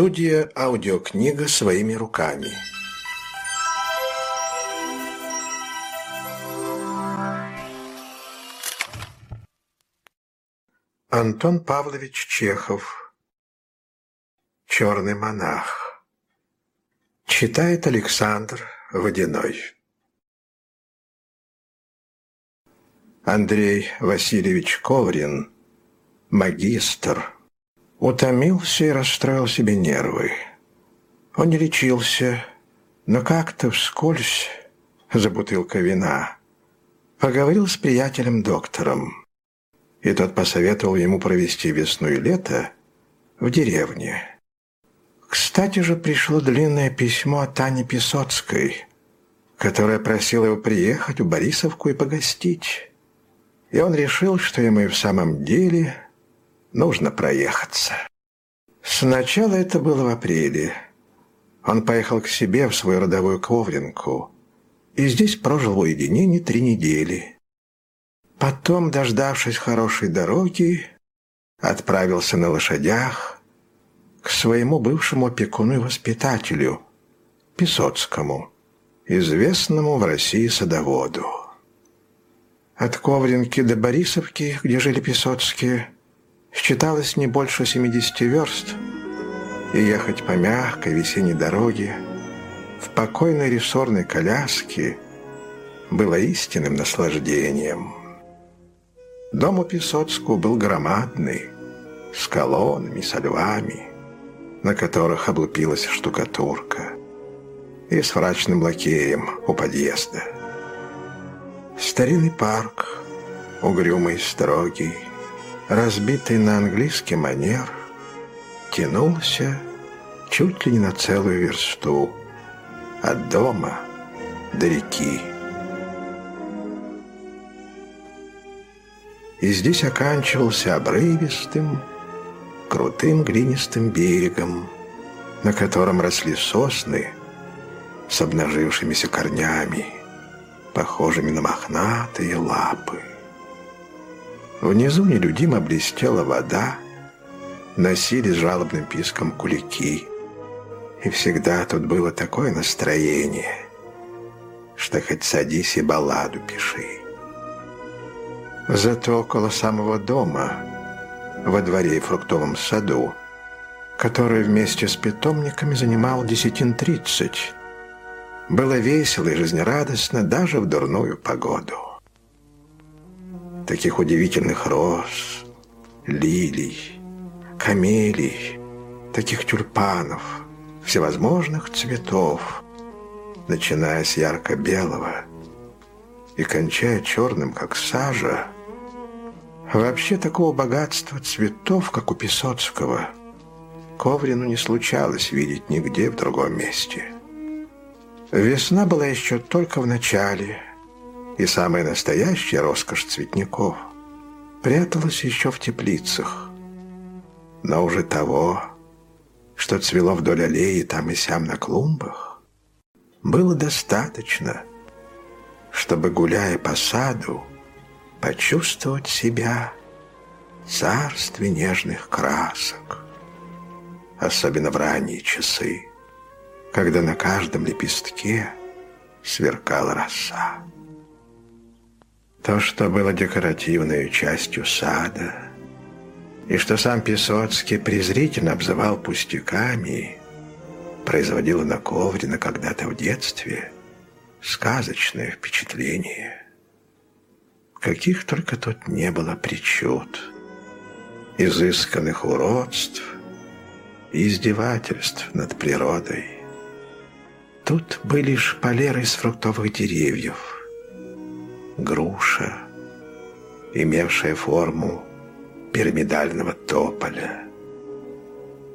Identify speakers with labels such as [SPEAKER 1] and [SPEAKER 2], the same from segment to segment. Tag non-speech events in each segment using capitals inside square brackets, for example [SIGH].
[SPEAKER 1] Студия «Аудиокнига своими руками». Антон Павлович Чехов. «Черный монах» Читает Александр Водяной. Андрей Васильевич Коврин. Магистр Утомился и расстроил себе нервы. Он не лечился, но как-то вскользь за бутылкой вина поговорил с приятелем-доктором, и тот посоветовал ему провести весну и лето в деревне. Кстати же, пришло длинное письмо от Тани Песоцкой, которая просила его приехать в Борисовку и погостить. И он решил, что ему и в самом деле – Нужно проехаться. Сначала это было в апреле. Он поехал к себе в свою родовую Ковринку и здесь прожил в уединении три недели. Потом, дождавшись хорошей дороги, отправился на лошадях к своему бывшему опекуну и воспитателю, Песоцкому, известному в России садоводу. От Ковринки до Борисовки, где жили Песоцкие, Считалось не больше 70 верст, и ехать по мягкой весенней дороге в покойной рессорной коляске было истинным наслаждением. Дом у Песоцкого был громадный, с колоннами, со львами, на которых облупилась штукатурка, и с врачным лакеем у подъезда. Старинный парк, угрюмый и строгий, разбитый на английский манер, тянулся чуть ли не на целую версту от дома до реки. И здесь оканчивался обрывистым, крутым глинистым берегом, на котором росли сосны с обнажившимися корнями, похожими на мохнатые лапы. Внизу нелюдимо блестела вода, носили с жалобным писком кулики. И всегда тут было такое настроение, что хоть садись и балладу пиши. Зато около самого дома, во дворе и фруктовом саду, который вместе с питомниками занимал десятин тридцать, было весело и жизнерадостно даже в дурную погоду таких удивительных роз, лилий, камелий, таких тюльпанов, всевозможных цветов, начиная с ярко-белого и кончая черным, как сажа. Вообще такого богатства цветов, как у Песоцкого, Коврину не случалось видеть нигде в другом месте. Весна была еще только в начале – и самая настоящая роскошь цветников пряталась еще в теплицах. Но уже того, что цвело вдоль аллеи там и сям на клумбах, было достаточно, чтобы, гуляя по саду, почувствовать себя в царстве нежных красок, особенно в ранние часы, когда на каждом лепестке сверкала роса. То, что было декоративной частью сада, и что сам Песоцкий презрительно обзывал пустяками, производило на Коврина когда-то в детстве сказочное впечатление. Каких только тут не было причуд, изысканных уродств и издевательств над природой. Тут были шпалеры из фруктовых деревьев – груша, имевшая форму пирамидального тополя,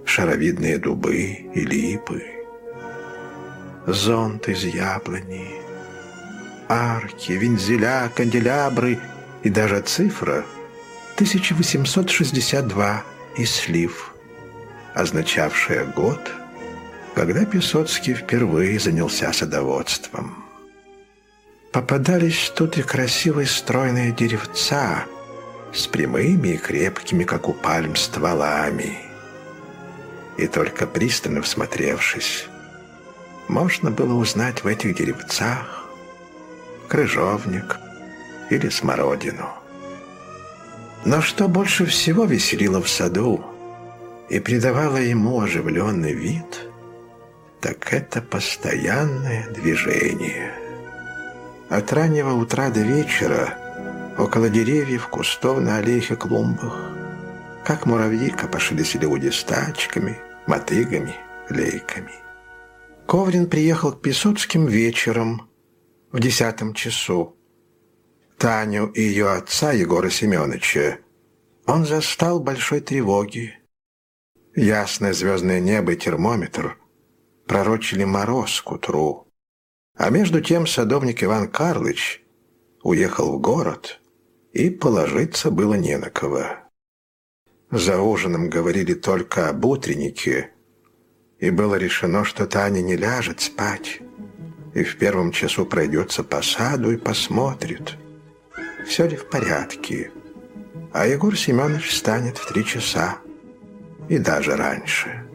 [SPEAKER 1] шаровидные дубы и липы, зонт из яблони, арки, вензеля, канделябры и даже цифра 1862 и слив, означавшая год, когда Песоцкий впервые занялся садоводством. Попадались тут и красивые стройные деревца с прямыми и крепкими, как у пальм, стволами. И только пристально всмотревшись, можно было узнать в этих деревцах крыжовник или смородину. Но что больше всего веселило в саду и придавало ему оживленный вид, так это постоянное движение. От раннего утра до вечера около деревьев, кустов на аллеях и клумбах, как муравьи копошились люди с тачками, мотыгами, лейками. Коврин приехал к Песоцким вечером в десятом часу. Таню и ее отца Егора Семеновича он застал большой тревоги. Ясное звездное небо и термометр пророчили мороз к утру. А между тем садовник Иван Карлыч уехал в город, и положиться было не на кого. За ужином говорили только об утреннике, и было решено, что Таня не ляжет спать, и в первом часу пройдется по саду и посмотрит, все ли в порядке. А Егор Семенович встанет в три часа, и даже раньше.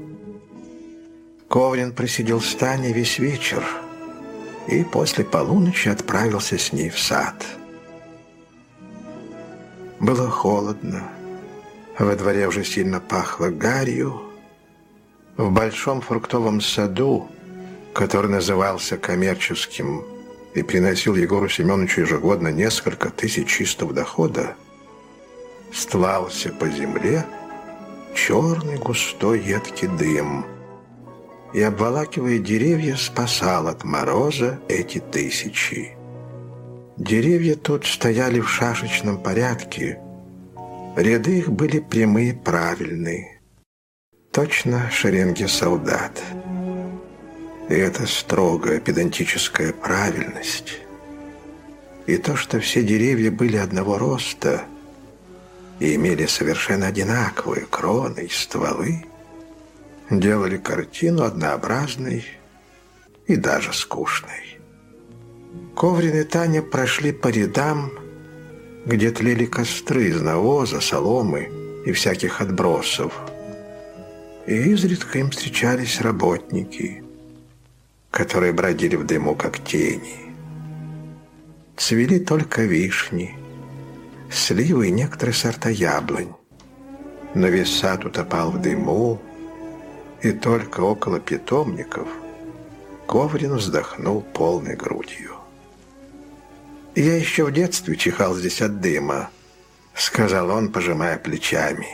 [SPEAKER 1] Коврин просидел с Таней весь вечер и после полуночи отправился с ней в сад. Было холодно, во дворе уже сильно пахло гарью. В большом фруктовом саду, который назывался коммерческим и приносил Егору Семеновичу ежегодно несколько тысяч чистого дохода, стлался по земле черный густой едкий дым и, обволакивая деревья, спасал от мороза эти тысячи. Деревья тут стояли в шашечном порядке, ряды их были прямые правильные, точно шеренги солдат. И эта строгая педантическая правильность, и то, что все деревья были одного роста – и имели совершенно одинаковые кроны и стволы, делали картину однообразной и даже скучной. Коврин и Таня прошли по рядам, где тлели костры из навоза, соломы и всяких отбросов. И изредка им встречались работники, которые бродили в дыму, как тени. Цвели только вишни, сливы и некоторые сорта яблонь. Но весь сад утопал в дыму, и только около питомников Коврин вздохнул полной грудью. «Я еще в детстве чихал здесь от дыма», — сказал он, пожимая плечами.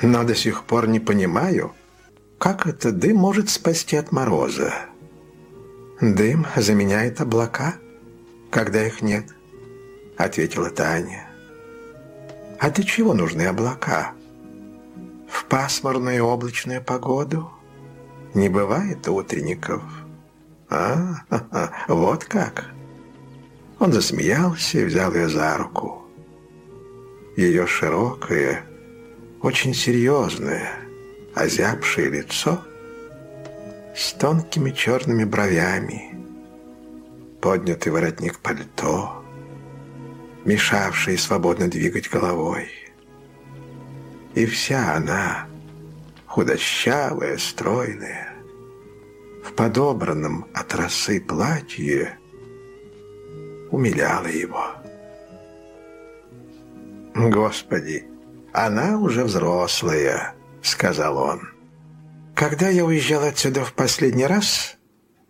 [SPEAKER 1] «Но до сих пор не понимаю, как этот дым может спасти от мороза. Дым заменяет облака, когда их нет». — ответила Таня. «А для чего нужны облака? В пасмурную и облачную погоду не бывает утренников. А, ха -ха, вот как!» Он засмеялся и взял ее за руку. Ее широкое, очень серьезное, озябшее лицо с тонкими черными бровями, поднятый воротник пальто — мешавшие свободно двигать головой. И вся она, худощавая, стройная, в подобранном от росы платье, умиляла его. «Господи, она уже взрослая», — сказал он. «Когда я уезжал отсюда в последний раз,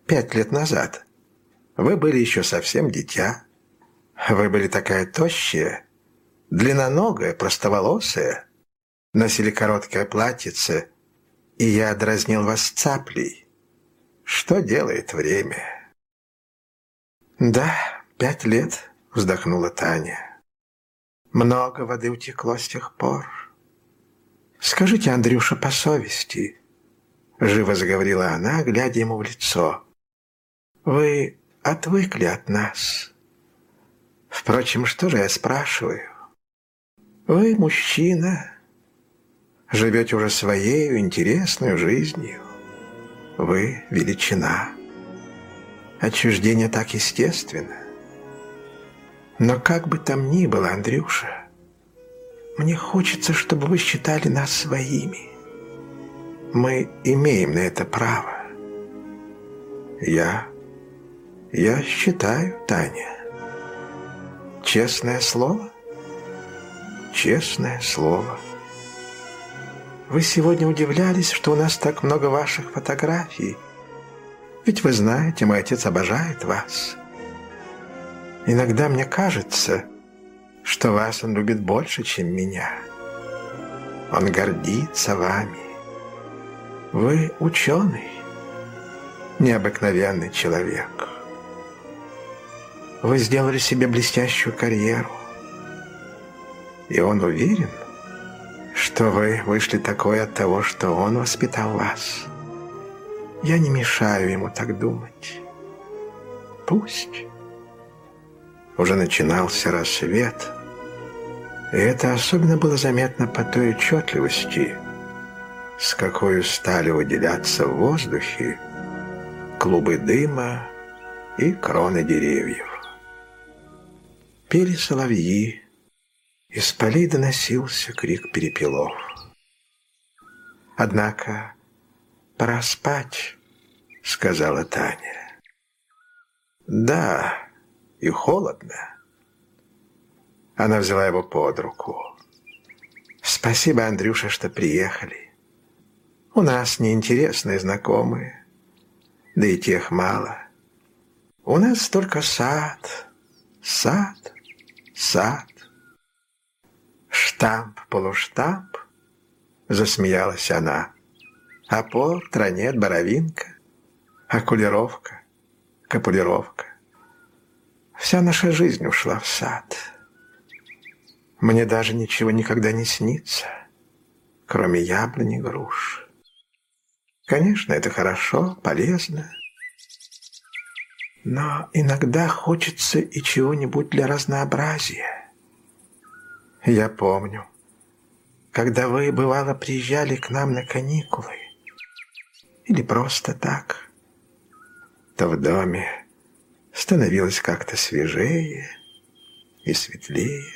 [SPEAKER 1] пять лет назад, вы были еще совсем дитя». Вы были такая тощая, длинноногая, простоволосая, носили короткое платьице, и я дразнил вас цаплей. Что делает время?» «Да, пять лет», — вздохнула Таня. «Много воды утекло с тех пор. Скажите, Андрюша, по совести», — живо заговорила она, глядя ему в лицо. «Вы отвыкли от нас». Впрочем, что же я спрашиваю? Вы мужчина, живете уже своей интересной жизнью. Вы величина. Отчуждение так естественно. Но как бы там ни было, Андрюша, мне хочется, чтобы вы считали нас своими. Мы имеем на это право. Я... я считаю, Таня. Честное слово? Честное слово. Вы сегодня удивлялись, что у нас так много ваших фотографий. Ведь вы знаете, мой отец обожает вас. Иногда мне кажется, что вас он любит больше, чем меня. Он гордится вами. Вы ученый, необыкновенный человек. Вы сделали себе блестящую карьеру. И он уверен, что вы вышли такой от того, что он воспитал вас. Я не мешаю ему так думать. Пусть. Уже начинался рассвет, и это особенно было заметно по той отчетливости, с какой стали выделяться в воздухе клубы дыма и кроны деревьев. Пели соловьи, из полей доносился крик перепелов. «Однако пора спать», — сказала Таня. «Да, и холодно». Она взяла его под руку. «Спасибо, Андрюша, что приехали. У нас неинтересные знакомые, да и тех мало. У нас только сад, сад, сад. Штамп, полуштамп, засмеялась она. Опор, тронет, боровинка, окулировка, капулировка. Вся наша жизнь ушла в сад. Мне даже ничего никогда не снится, кроме яблони груш. Конечно, это хорошо, полезно. Но иногда хочется и чего-нибудь для разнообразия. Я помню, когда вы, бывало, приезжали к нам на каникулы, или просто так, то в доме становилось как-то свежее и светлее.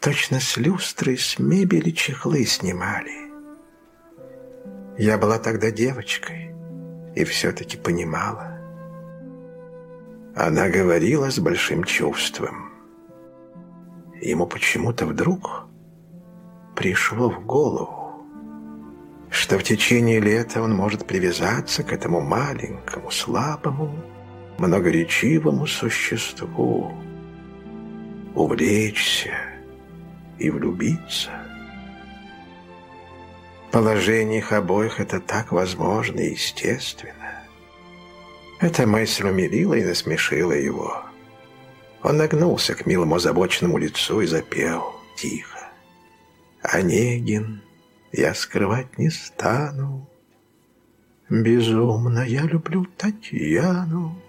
[SPEAKER 1] Точно с люстры, с мебели чехлы снимали. Я была тогда девочкой и все-таки понимала. Она говорила с большим чувством. Ему почему-то вдруг пришло в голову, что в течение лета он может привязаться к этому маленькому, слабому, многоречивому существу, увлечься и влюбиться. Положение их обоих это так возможно и естественно. Эта мысль умилила и насмешила его. Он нагнулся к милому озабоченному лицу и запел тихо. «Онегин, я скрывать не стану, Безумно я люблю Татьяну».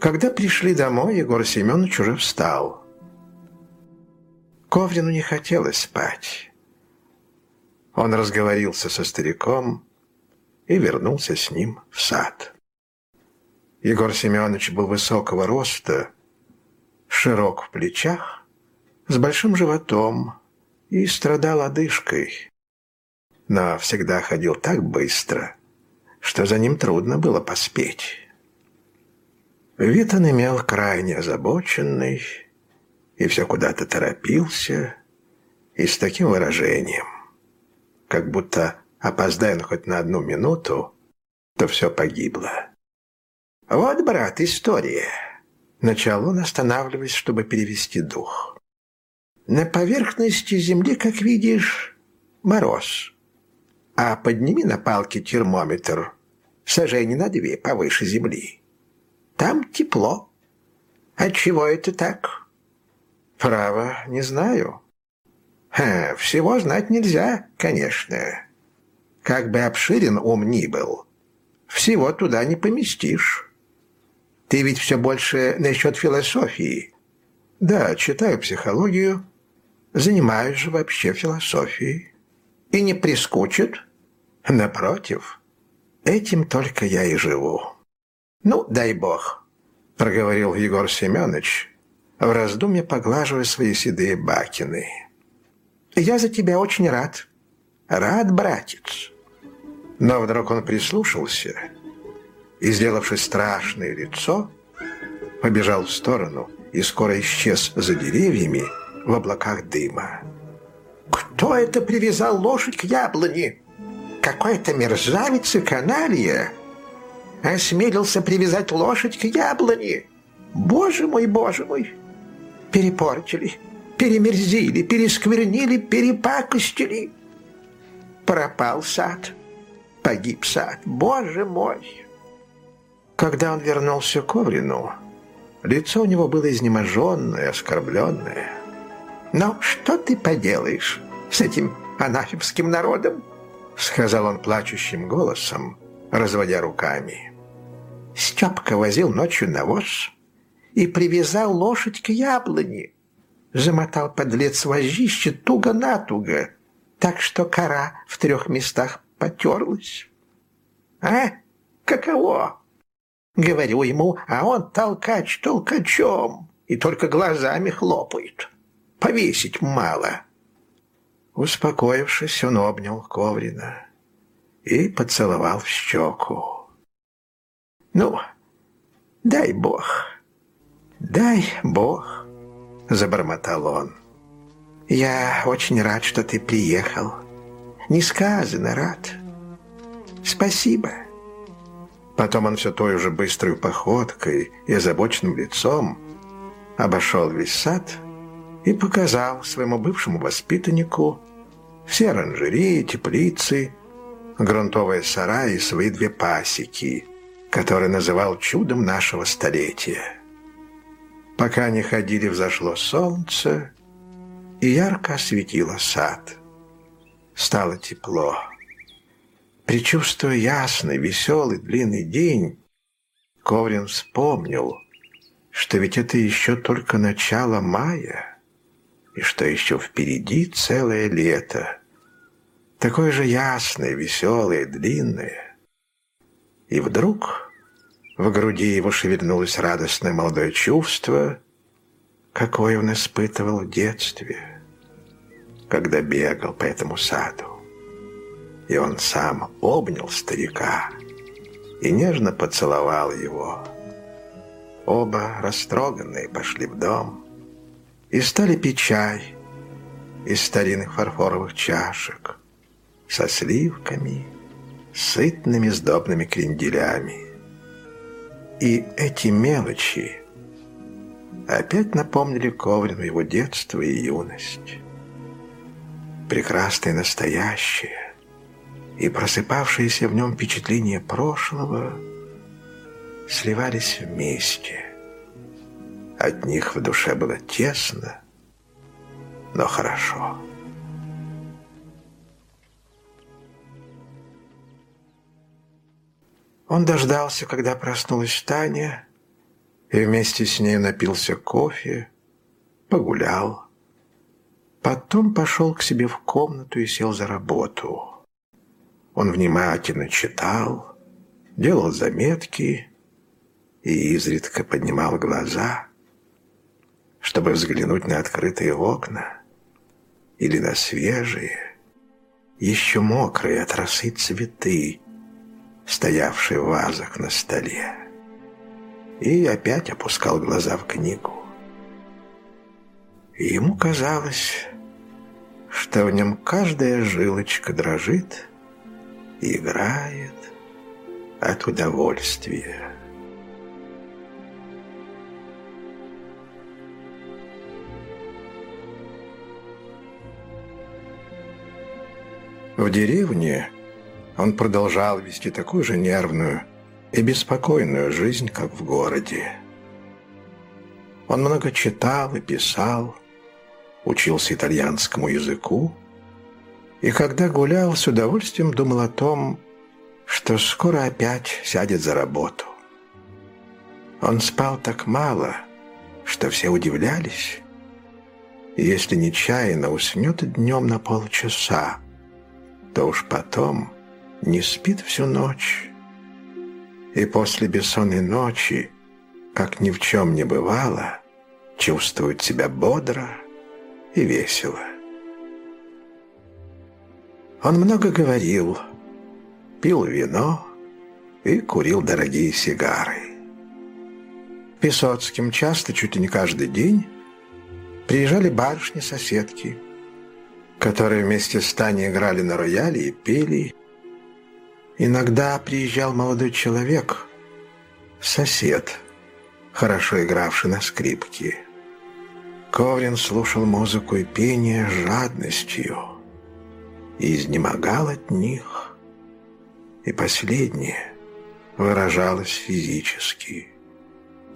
[SPEAKER 1] Когда пришли домой, Егор Семенович уже встал. Коврину не хотелось спать. Он разговорился со стариком и вернулся с ним в сад. Егор Семенович был высокого роста, широк в плечах, с большим животом и страдал одышкой, но всегда ходил так быстро, что за ним трудно было поспеть. Вид он имел крайне озабоченный и все куда-то торопился, и с таким выражением, как будто опоздая хоть на одну минуту, то все погибло. «Вот, брат, история!» Начал он, останавливаясь, чтобы перевести дух. «На поверхности земли, как видишь, мороз. А подними на палке термометр, сажай на две повыше земли. Там тепло. Отчего это так?» «Право, не знаю», Ха, всего знать нельзя, конечно. Как бы обширен ум ни был, всего туда не поместишь. Ты ведь все больше насчет философии. Да, читаю психологию, занимаюсь же вообще философией. И не прискучит? Напротив, этим только я и живу. Ну, дай бог. проговорил Егор Семенович, в раздумье поглаживая свои седые бакины. «Я за тебя очень рад. Рад, братец». Но вдруг он прислушался и, сделавшись страшное лицо, побежал в сторону и скоро исчез за деревьями в облаках дыма. «Кто это привязал лошадь к яблоне? Какой-то мерзавец и каналья осмелился привязать лошадь к яблоне. Боже мой, боже мой! Перепортили, перемерзили, пересквернили, перепакостили. Пропал сад, погиб сад, боже мой!» Когда он вернулся к Коврину, лицо у него было изнеможенное, оскорбленное. «Ну, что ты поделаешь с этим анафемским народом?» сказал он плачущим голосом, разводя руками. Степка возил ночью навоз и привязал лошадь к яблоне. Замотал подлец вожище туго-натуго, так что кора в трех местах потерлась. «А? Каково?» Говорю ему, а он толкач толкачом и только глазами хлопает. Повесить мало. Успокоившись, он обнял Коврина и поцеловал в щеку. «Ну, дай Бог, дай Бог», — забормотал он. «Я очень рад, что ты приехал. Несказанно рад. Спасибо». Потом он все той же быстрой походкой и озабоченным лицом обошел весь сад и показал своему бывшему воспитаннику все оранжереи, теплицы, грунтовые сараи и свои две пасеки, которые называл чудом нашего столетия. Пока они ходили, взошло солнце и ярко осветило сад. Стало тепло. Причувствуя ясный, веселый, длинный день, Коврин вспомнил, что ведь это еще только начало мая, и что еще впереди целое лето, такое же ясное, веселое, длинное. И вдруг в груди его шевельнулось радостное молодое чувство, какое он испытывал в детстве, когда бегал по этому саду и он сам обнял старика и нежно поцеловал его. Оба, растроганные, пошли в дом и стали пить чай из старинных фарфоровых чашек со сливками, сытными сдобными кренделями. И эти мелочи опять напомнили Коврину его детство и юность. Прекрасное настоящее, и просыпавшиеся в нем впечатления прошлого сливались вместе. От них в душе было тесно, но хорошо. Он дождался, когда проснулась Таня, и вместе с ней напился кофе, погулял. Потом пошел к себе в комнату и сел за работу. Он внимательно читал, делал заметки и изредка поднимал глаза, чтобы взглянуть на открытые окна или на свежие, еще мокрые от росы цветы, стоявшие в вазах на столе. И опять опускал глаза в книгу. И ему казалось, что в нем каждая жилочка дрожит, играет от удовольствия. В деревне он продолжал вести такую же нервную и беспокойную жизнь, как в городе. Он много читал и писал, учился итальянскому языку, и когда гулял, с удовольствием думал о том, что скоро опять сядет за работу. Он спал так мало, что все удивлялись. Если нечаянно уснет днем на полчаса, то уж потом не спит всю ночь. И после бессонной ночи, как ни в чем не бывало, чувствует себя бодро и весело. Он много говорил, пил вино и курил дорогие сигары. Песоцким часто, чуть ли не каждый день, приезжали барышни-соседки, которые вместе с Таней играли на рояле и пели. Иногда приезжал молодой человек, сосед, хорошо игравший на скрипке. Коврин слушал музыку и пение жадностью и изнемогал от них, и последнее выражалось физически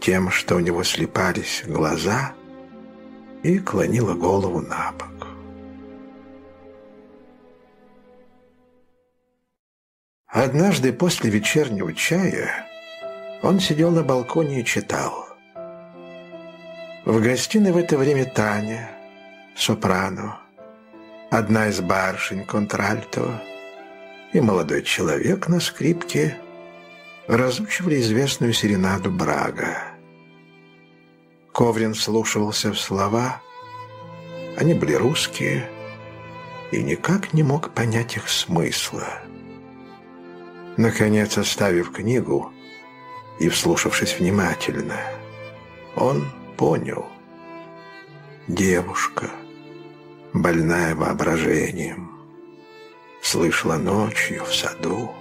[SPEAKER 1] тем, что у него слепались глаза и клонила голову на бок. Однажды после вечернего чая он сидел на балконе и читал. В гостиной в это время Таня, сопрано, одна из барышень контральто и молодой человек на скрипке разучивали известную серенаду Брага. Коврин слушался в слова, они были русские, и никак не мог понять их смысла. Наконец, оставив книгу и вслушавшись внимательно, он понял. Девушка, больная воображением, слышала ночью в саду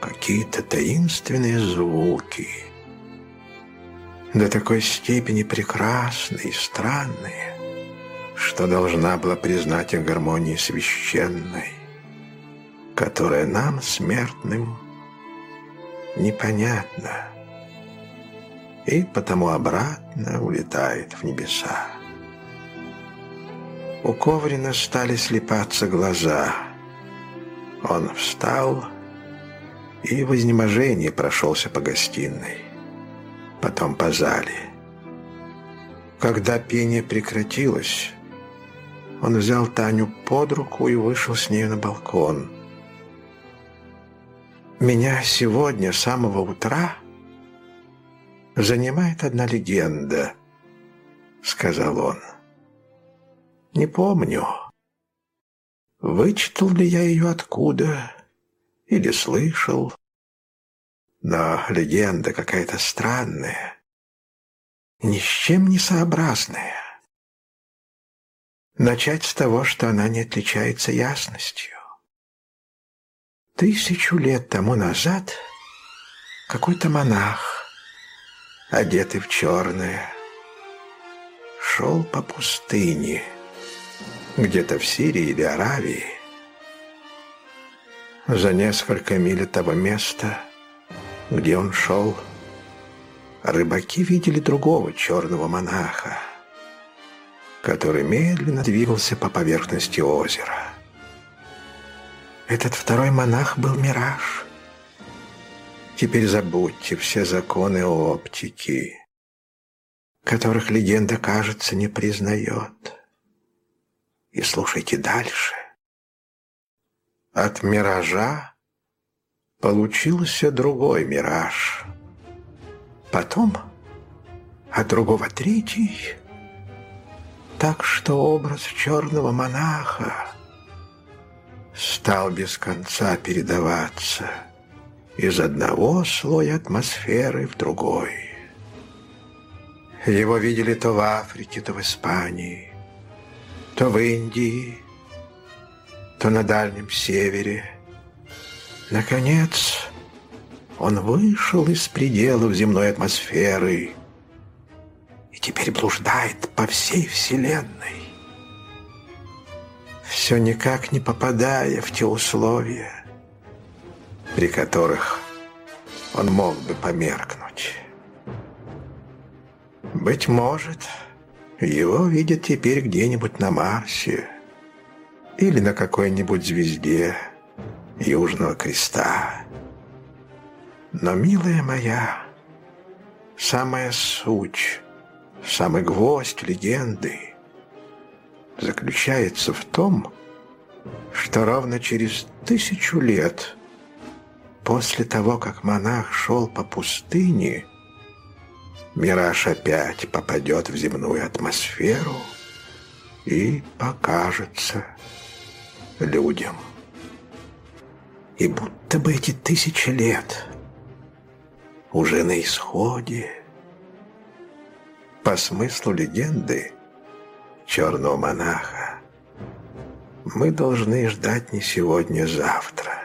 [SPEAKER 1] какие-то таинственные звуки, до такой степени прекрасные и странные, что должна была признать их гармонии священной, которая нам, смертным, непонятна и потому обратно улетает в небеса. У Коврина стали слепаться глаза. Он встал и в изнеможении прошелся по гостиной, потом по зале. Когда пение прекратилось, он взял Таню под руку и вышел с нею на балкон. «Меня сегодня, с самого утра, занимает одна легенда», — сказал он. «Не помню, вычитал ли я ее откуда или слышал, но легенда какая-то странная, ни с чем не сообразная. Начать с того, что она не отличается ясностью. Тысячу лет тому назад какой-то монах, одетый в черное, шел по пустыне, где-то в Сирии или Аравии, за несколько миль от того места, где он шел, рыбаки видели другого черного монаха, который медленно двигался по поверхности озера. Этот второй монах был мираж. Теперь забудьте все законы оптики, которых легенда, кажется, не признает. И слушайте дальше. От миража получился другой мираж. Потом от другого третий. Так что образ черного монаха стал без конца передаваться из одного слоя атмосферы в другой. Его видели то в Африке, то в Испании, то в Индии, то на Дальнем Севере. Наконец, он вышел из пределов земной атмосферы и теперь блуждает по всей Вселенной, все никак не попадая в те условия, при которых он мог бы померкнуть. Быть может, его видят теперь где-нибудь на Марсе, или на какой-нибудь звезде Южного Креста. Но, милая моя, самая суть, самый гвоздь легенды заключается в том, что ровно через тысячу лет после того, как монах шел по пустыне, Мираж опять попадет в земную атмосферу и покажется людям. И будто бы эти тысячи лет уже на исходе. По смыслу легенды черного монаха мы должны ждать не сегодня, а завтра.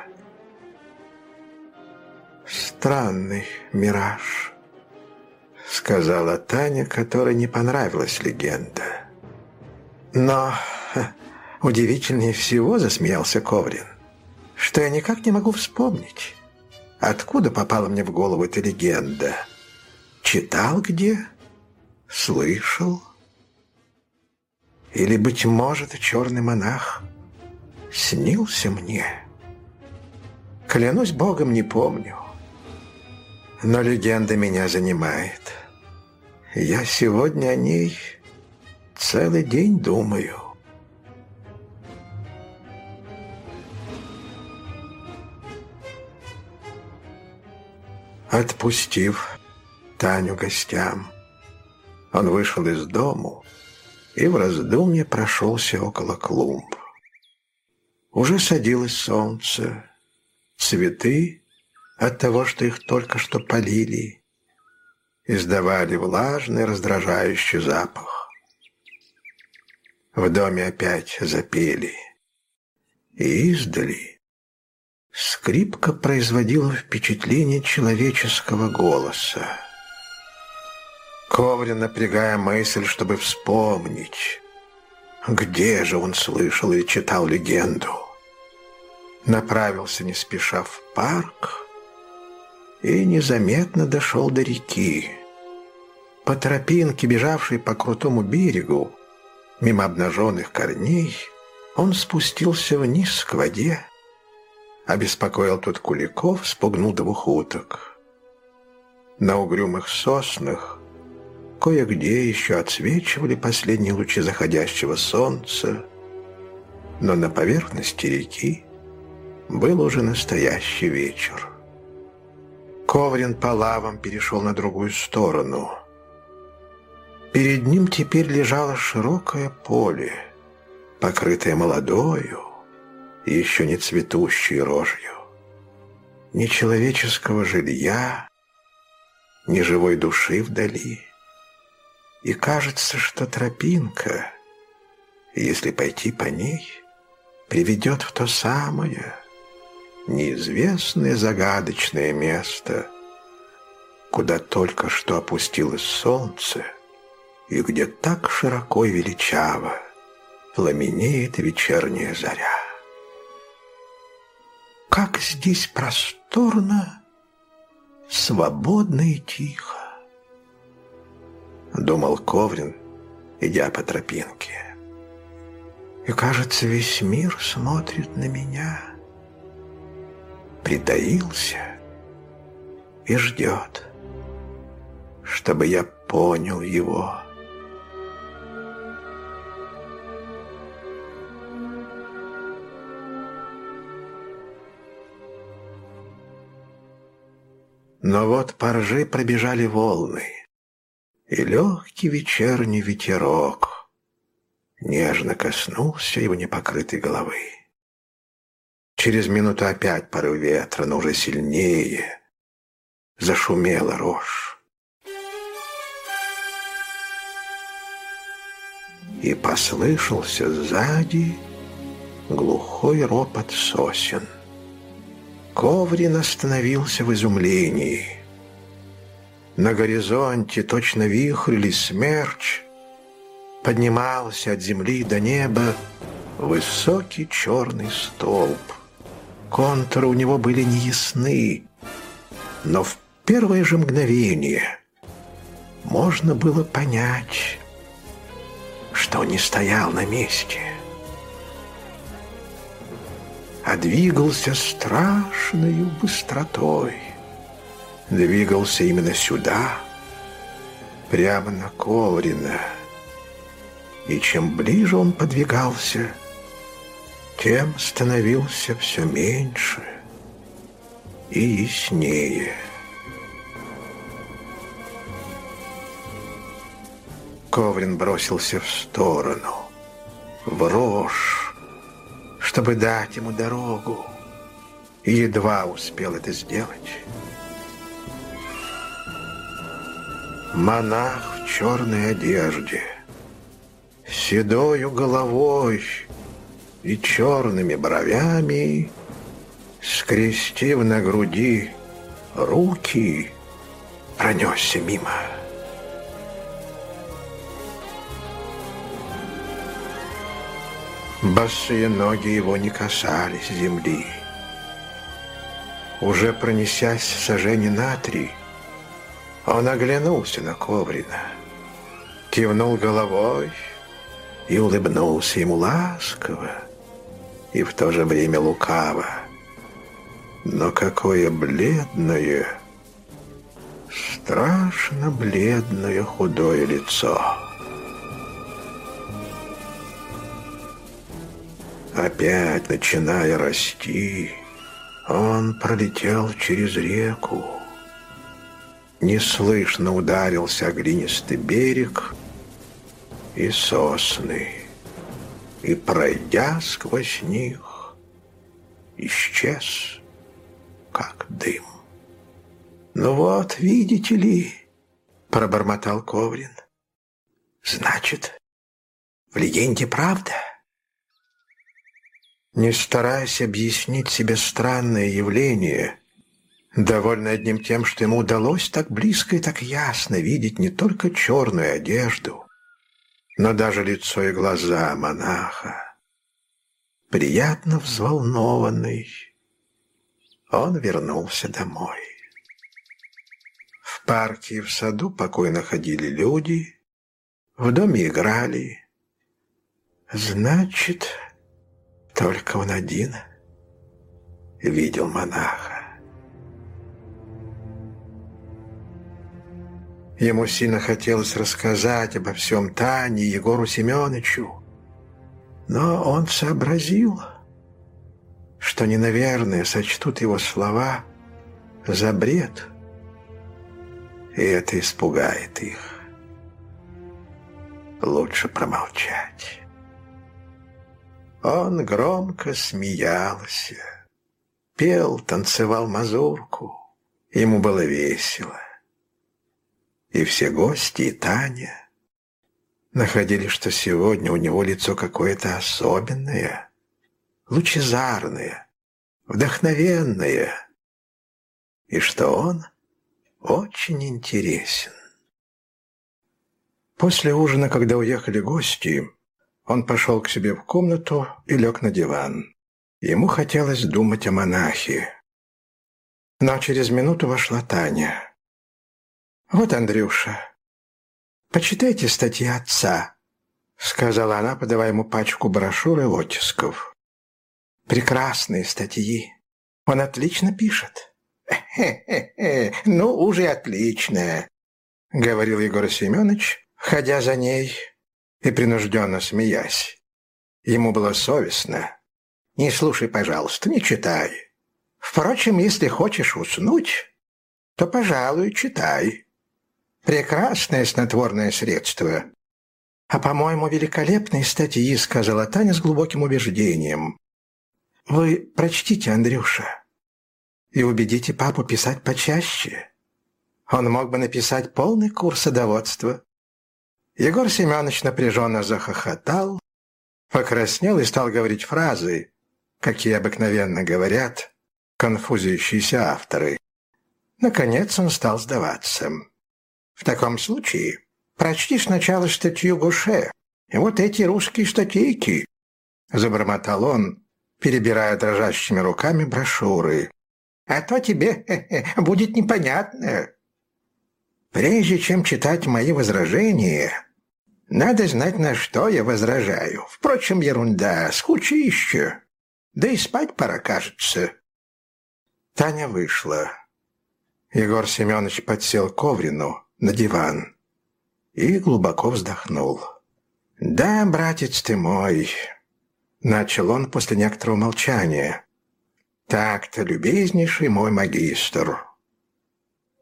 [SPEAKER 1] Странный мираж, сказала Таня, которой не понравилась легенда. Но удивительнее всего засмеялся Коврин, что я никак не могу вспомнить, откуда попала мне в голову эта легенда. Читал где? Слышал? Или, быть может, черный монах снился мне? Клянусь Богом, не помню. Но легенда меня занимает. Я сегодня о ней целый день думаю. Отпустив Таню гостям, он вышел из дому и в раздумье прошелся около клумб. Уже садилось солнце, цветы от того, что их только что полили, издавали влажный раздражающий запах. В доме опять запели, и издали скрипка производила впечатление человеческого голоса. Коврин, напрягая мысль, чтобы вспомнить, где же он слышал и читал легенду, направился не спеша в парк и незаметно дошел до реки. По тропинке, бежавшей по крутому берегу, мимо обнаженных корней, он спустился вниз к воде, обеспокоил тут куликов, спугнул двух уток. На угрюмых соснах Кое-где еще отсвечивали последние лучи заходящего солнца, но на поверхности реки был уже настоящий вечер. Коврин по лавам перешел на другую сторону. Перед ним теперь лежало широкое поле, покрытое молодою и еще не цветущей рожью. Ни человеческого жилья, ни живой души вдали — и кажется, что тропинка, если пойти по ней, приведет в то самое неизвестное загадочное место, куда только что опустилось солнце и где так широко и величаво пламенеет вечерняя заря. Как здесь просторно, свободно и тихо думал Коврин, идя по тропинке. И, кажется, весь мир смотрит на меня, притаился и ждет, чтобы я понял его. Но вот по ржи пробежали волны и легкий вечерний ветерок нежно коснулся его непокрытой головы. Через минуту опять порыв ветра, но уже сильнее, зашумела рожь. И послышался сзади глухой ропот сосен. Коврин остановился в изумлении. На горизонте точно вихрь или смерч Поднимался от земли до неба Высокий черный столб. Контуры у него были неясны, но в первое же мгновение можно было понять, что он не стоял на месте, а двигался страшной быстротой двигался именно сюда, прямо на Коврина. И чем ближе он подвигался, тем становился все меньше и яснее. Коврин бросился в сторону, в рожь, чтобы дать ему дорогу, и едва успел это сделать. Монах в черной одежде, седою головой и черными бровями, скрестив на груди руки, пронесся мимо. Босые ноги его не касались земли. Уже пронесясь сожжение на три, он оглянулся на Коврина, кивнул головой и улыбнулся ему ласково и в то же время лукаво. Но какое бледное, страшно бледное худое лицо. Опять начиная расти, он пролетел через реку. Неслышно ударился о глинистый берег и сосны, и, пройдя сквозь них, исчез, как дым. «Ну вот, видите ли», — пробормотал Коврин, — «значит, в легенде правда?» не стараясь объяснить себе странное явление, довольно одним тем, что ему удалось так близко и так ясно видеть не только черную одежду, но даже лицо и глаза монаха. Приятно взволнованный, он вернулся домой. В парке и в саду покойно ходили люди, в доме играли. Значит, только он один видел монаха. Ему сильно хотелось рассказать обо всем Тане и Егору Семеновичу, но он сообразил, что они, наверное, сочтут его слова за бред, и это испугает их. Лучше промолчать. Он громко смеялся, пел, танцевал мазурку. Ему было весело. И все гости, и Таня находили, что сегодня у него лицо какое-то особенное, лучезарное, вдохновенное, и что он очень интересен. После ужина, когда уехали гости, он пошел к себе в комнату и лег на диван. Ему хотелось думать о монахе. Но через минуту вошла Таня. «Вот, Андрюша, почитайте статьи отца», — сказала она, подавая ему пачку брошюр и оттисков. «Прекрасные статьи. Он отлично пишет». «Хе-хе-хе, ну уже отлично», — говорил Егор Семенович, ходя за ней и принужденно смеясь. Ему было совестно. «Не слушай, пожалуйста, не читай. Впрочем, если хочешь уснуть, то, пожалуй, читай. Прекрасное снотворное средство». «А, по-моему, великолепные статьи», — сказала Таня с глубоким убеждением. «Вы прочтите, Андрюша, и убедите папу писать почаще. Он мог бы написать полный курс садоводства. Егор Семенович напряженно захохотал, покраснел и стал говорить фразы, какие обыкновенно говорят конфузящиеся авторы. Наконец он стал сдаваться. «В таком случае прочти сначала статью Гуше, и вот эти русские статейки», — забормотал он, перебирая дрожащими руками брошюры. «А то тебе [LAUGHS] будет непонятно. Прежде чем читать мои возражения, надо знать, на что я возражаю. Впрочем, ерунда, скучище. Да и спать пора, кажется. Таня вышла. Егор Семенович подсел к Коврину на диван и глубоко вздохнул. «Да, братец ты мой», — начал он после некоторого молчания. «Так-то, любезнейший мой магистр.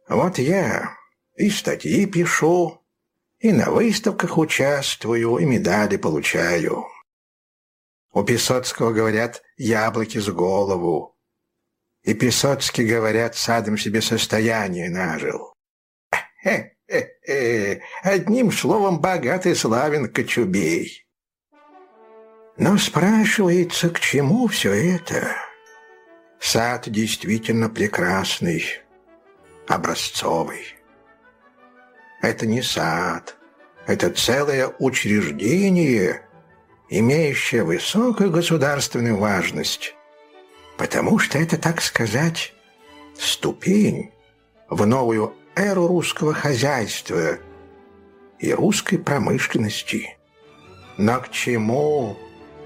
[SPEAKER 1] Вот я и статьи пишу, И на выставках участвую, и медали получаю. У Песоцкого, говорят, яблоки с голову. И Песоцкий, говорят, садом себе состояние нажил. Хе-хе-хе, одним словом, богатый славен Кочубей. Но спрашивается, к чему все это? Сад действительно прекрасный, образцовый. Это не сад, это целое учреждение, имеющее высокую государственную важность, потому что это, так сказать, ступень в новую эру русского хозяйства и русской промышленности. Но к чему?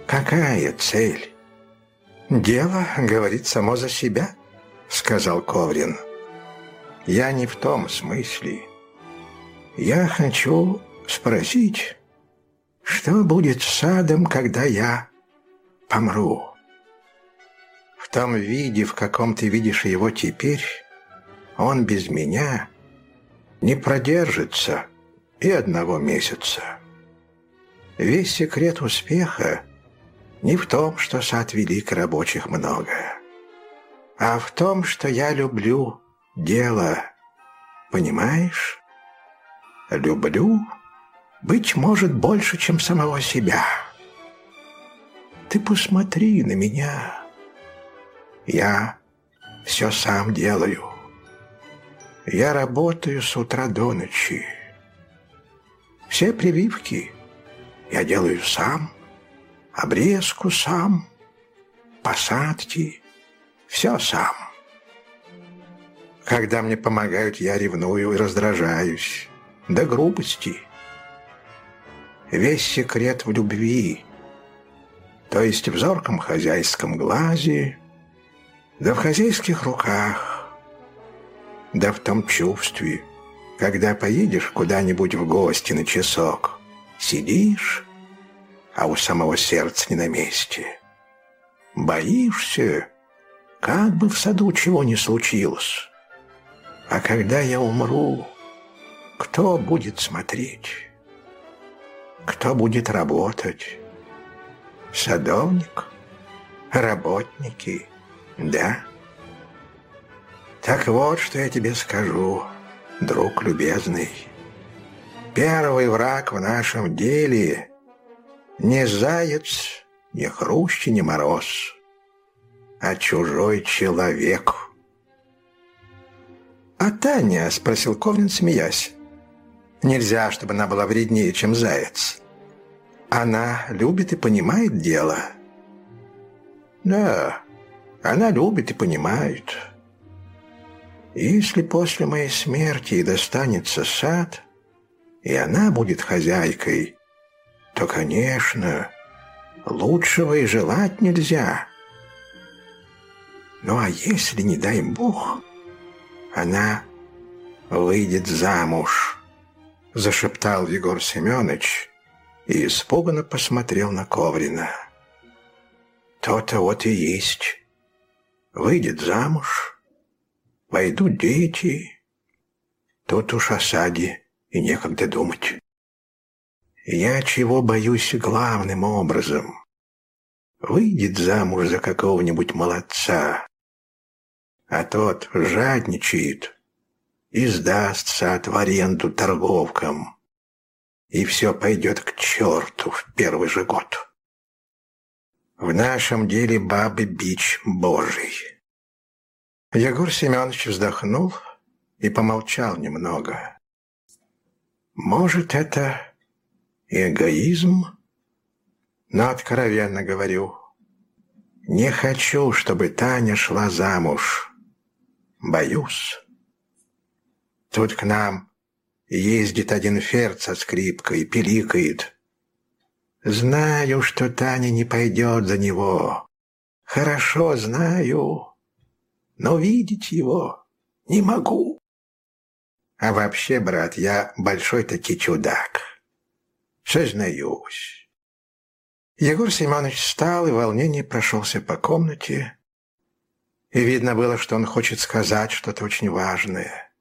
[SPEAKER 1] Какая цель? «Дело говорит само за себя», — сказал Коврин. «Я не в том смысле. Я хочу спросить, что будет с садом, когда я помру? В том виде, в каком ты видишь его теперь, он без меня не продержится и одного месяца. Весь секрет успеха не в том, что сад велик рабочих много, а в том, что я люблю дело. Понимаешь? Люблю, быть может, больше, чем самого себя. Ты посмотри на меня. Я все сам делаю. Я работаю с утра до ночи. Все прививки я делаю сам обрезку сам, посадки, все сам. Когда мне помогают, я ревную и раздражаюсь. До грубости. Весь секрет в любви, то есть в зорком хозяйском глазе, да в хозяйских руках, да в том чувстве, когда поедешь куда-нибудь в гости на часок, сидишь, а у самого сердца не на месте. Боишься, как бы в саду чего ни случилось. А когда я умру, кто будет смотреть? Кто будет работать? Садовник? Работники? Да? Так вот, что я тебе скажу, друг любезный. Первый враг в нашем деле не заяц, не хрущ, не мороз, а чужой человек. «А Таня?» — спросил Коврин, смеясь. «Нельзя, чтобы она была вреднее, чем заяц. Она любит и понимает дело». «Да, она любит и понимает. Если после моей смерти достанется сад, и она будет хозяйкой, то, конечно, лучшего и желать нельзя. Ну а если, не дай бог, она выйдет замуж, зашептал Егор Семенович и испуганно посмотрел на Коврина. То-то вот и есть. Выйдет замуж, войдут дети. Тут уж о и некогда думать. Я чего боюсь главным образом? Выйдет замуж за какого-нибудь молодца, а тот жадничает и сдастся от в аренду торговкам, и все пойдет к черту в первый же год. В нашем деле бабы бич божий. Егор Семенович вздохнул и помолчал немного. Может, это эгоизм? Но откровенно говорю, не хочу, чтобы Таня шла замуж. Боюсь. Тут к нам ездит один ферц со скрипкой, пиликает. Знаю, что Таня не пойдет за него. Хорошо знаю, но видеть его не могу. А вообще, брат, я большой-таки чудак. Сознаюсь. Егор Семенович встал, и волнение прошелся по комнате. И видно было, что он хочет сказать что-то очень важное,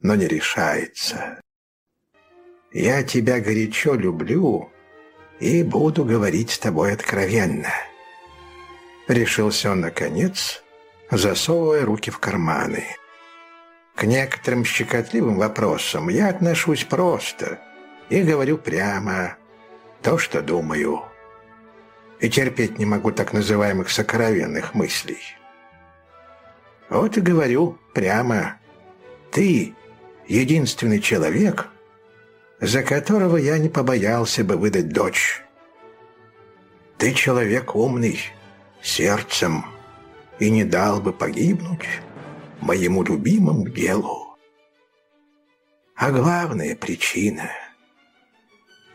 [SPEAKER 1] но не решается. Я тебя горячо люблю и буду говорить с тобой откровенно. Решился он наконец, засовывая руки в карманы. К некоторым щекотливым вопросам я отношусь просто и говорю прямо то, что думаю. И терпеть не могу так называемых сокровенных мыслей. Вот и говорю прямо. Ты единственный человек, за которого я не побоялся бы выдать дочь. Ты человек умный, сердцем, и не дал бы погибнуть моему любимому делу. А главная причина —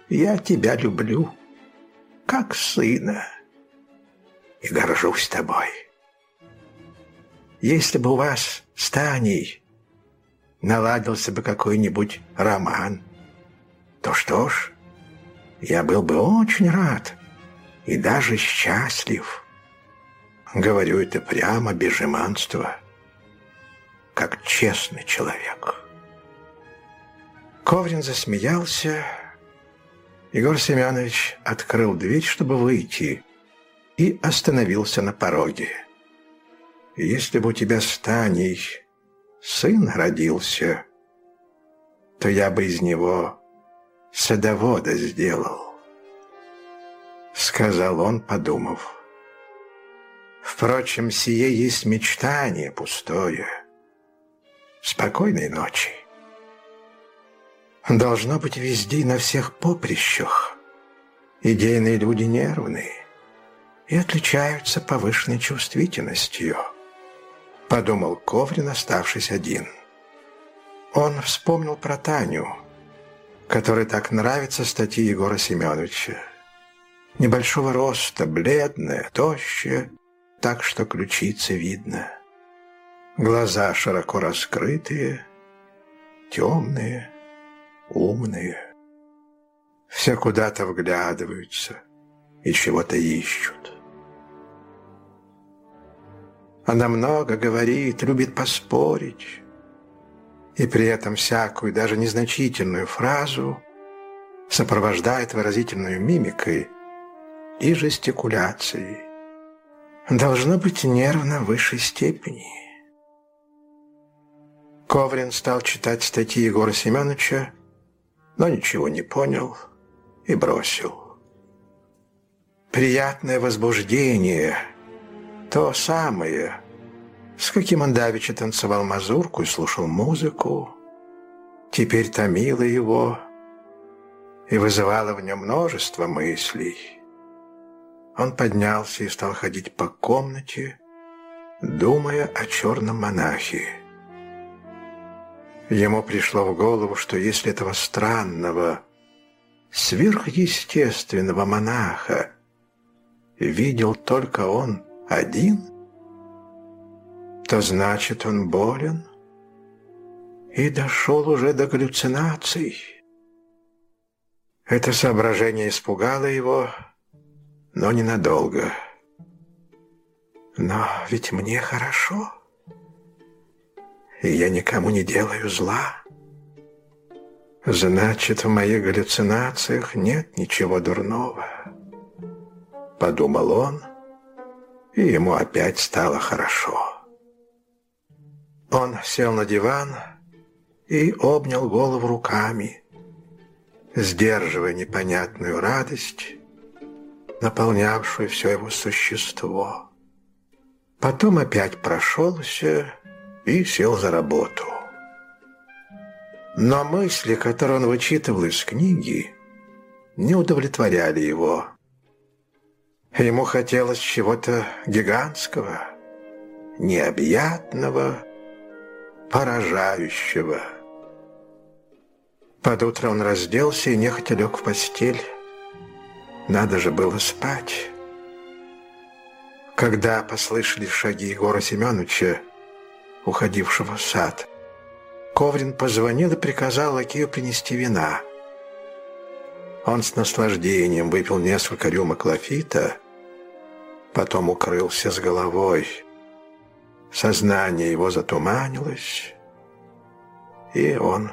[SPEAKER 1] я тебя люблю, как сына, и горжусь тобой. Если бы у вас с Таней наладился бы какой-нибудь роман, то что ж, я был бы очень рад и даже счастлив. Говорю это прямо, без жеманства, как честный человек. Коврин засмеялся. Егор Семенович открыл дверь, чтобы выйти, и остановился на пороге. «Если бы у тебя с Таней сын родился, то я бы из него садовода сделал», — сказал он, подумав. «Впрочем, сие есть мечтание пустое. Спокойной ночи». Должно быть везде на всех поприщах. Идейные люди нервные и отличаются повышенной чувствительностью, подумал Коврин, оставшись один. Он вспомнил про Таню, которой так нравятся статьи Егора Семеновича. Небольшого роста, бледная, тощая, так что ключицы видно. Глаза широко раскрытые, темные, умные. Все куда-то вглядываются и чего-то ищут. Она много говорит, любит поспорить, и при этом всякую, даже незначительную фразу сопровождает выразительной мимикой и жестикуляцией. Должно быть нервно высшей степени. Коврин стал читать статьи Егора Семеновича, но ничего не понял и бросил. Приятное возбуждение, то самое, с каким он давеча танцевал мазурку и слушал музыку, теперь томило его и вызывало в нем множество мыслей. Он поднялся и стал ходить по комнате, думая о черном монахе. Ему пришло в голову, что если этого странного, сверхъестественного монаха видел только он один, то значит он болен и дошел уже до галлюцинаций. Это соображение испугало его, но ненадолго. Но ведь мне хорошо и я никому не делаю зла. Значит, в моих галлюцинациях нет ничего дурного. Подумал он, и ему опять стало хорошо. Он сел на диван и обнял голову руками, сдерживая непонятную радость, наполнявшую все его существо. Потом опять прошелся и сел за работу. Но мысли, которые он вычитывал из книги, не удовлетворяли его. Ему хотелось чего-то гигантского, необъятного, поражающего. Под утро он разделся и нехотя лег в постель. Надо же было спать. Когда послышались шаги Егора Семеновича, уходившего в сад. Коврин позвонил и приказал лакею принести вина. Он с наслаждением выпил несколько рюмок лафита, потом укрылся с головой. Сознание его затуманилось, и он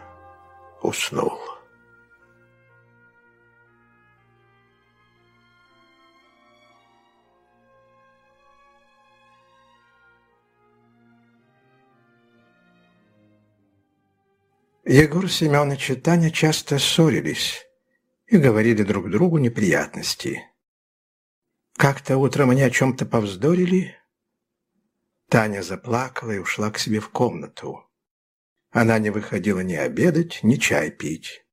[SPEAKER 1] уснул. Егор Семенович и Таня часто ссорились и говорили друг другу неприятности. Как-то утром они о чем-то повздорили. Таня заплакала и ушла к себе в комнату. Она не выходила ни обедать, ни чай пить.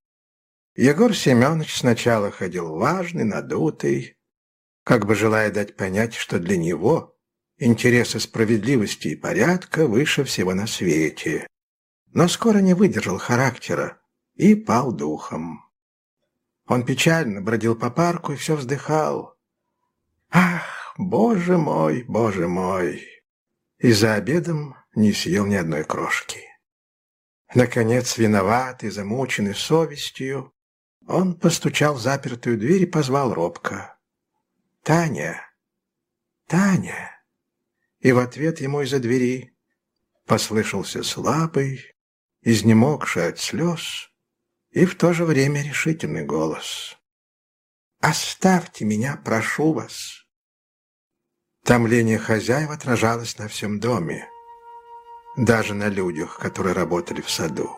[SPEAKER 1] Егор Семенович сначала ходил важный, надутый, как бы желая дать понять, что для него интересы справедливости и порядка выше всего на свете. Но скоро не выдержал характера и пал духом. Он печально бродил по парку и все вздыхал. «Ах, боже мой, боже мой!» И за обедом не съел ни одной крошки. Наконец, виноватый, замученный совестью, он постучал в запертую дверь и позвал робко. «Таня! Таня!» И в ответ ему из-за двери послышался слабый, изнемогший от слез и в то же время решительный голос. «Оставьте меня, прошу вас!» Томление хозяев отражалось на всем доме, даже на людях, которые работали в саду.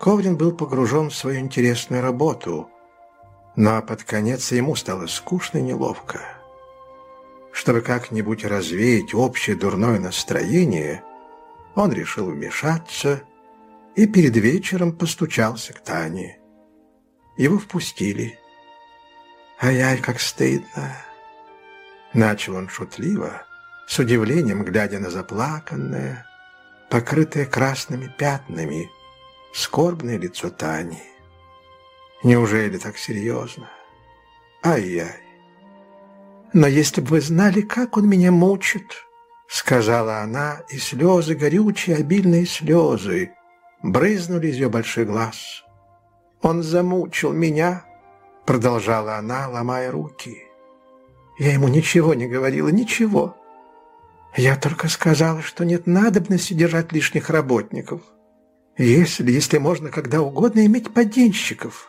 [SPEAKER 1] Коврин был погружен в свою интересную работу, но под конец ему стало скучно и неловко. Чтобы как-нибудь развеять общее дурное настроение, он решил вмешаться и перед вечером постучался к Тане. Его впустили. «Ай-яй, как стыдно!» Начал он шутливо, с удивлением глядя на заплаканное, покрытое красными пятнами, скорбное лицо Тани. «Неужели так серьезно? Ай-яй! Но если бы вы знали, как он меня мучит!» Сказала она, и слезы, горючие, обильные слезы, брызнули из ее больших глаз. «Он замучил меня!» Продолжала она, ломая руки. Я ему ничего не говорила, ничего. Я только сказала, что нет надобности держать лишних работников. Если, если можно когда угодно иметь поденщиков.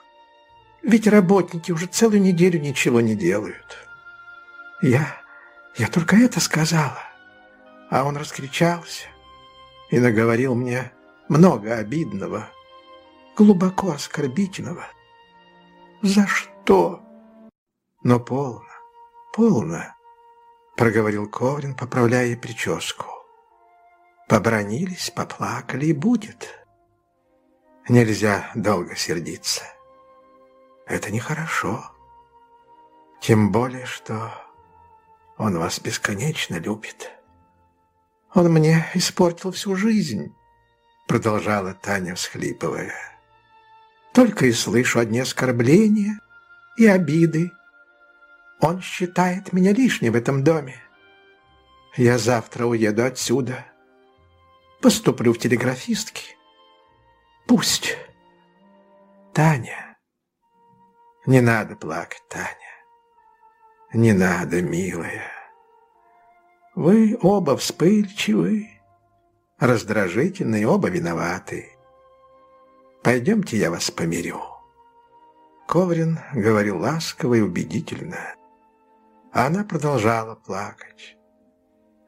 [SPEAKER 1] Ведь работники уже целую неделю ничего не делают. Я, я только это сказала. А он раскричался и наговорил мне много обидного, глубоко оскорбительного. За что? Но полно. «Полно», — проговорил Коврин, поправляя прическу. «Побронились, поплакали и будет. Нельзя долго сердиться. Это нехорошо. Тем более, что он вас бесконечно любит. Он мне испортил всю жизнь», — продолжала Таня, всхлипывая. «Только и слышу одни оскорбления и обиды, он считает меня лишней в этом доме. Я завтра уеду отсюда. Поступлю в телеграфистки. Пусть. Таня. Не надо плакать, Таня. Не надо, милая. Вы оба вспыльчивы, раздражительны, оба виноваты. Пойдемте, я вас помирю. Коврин говорил ласково и убедительно. А она продолжала плакать,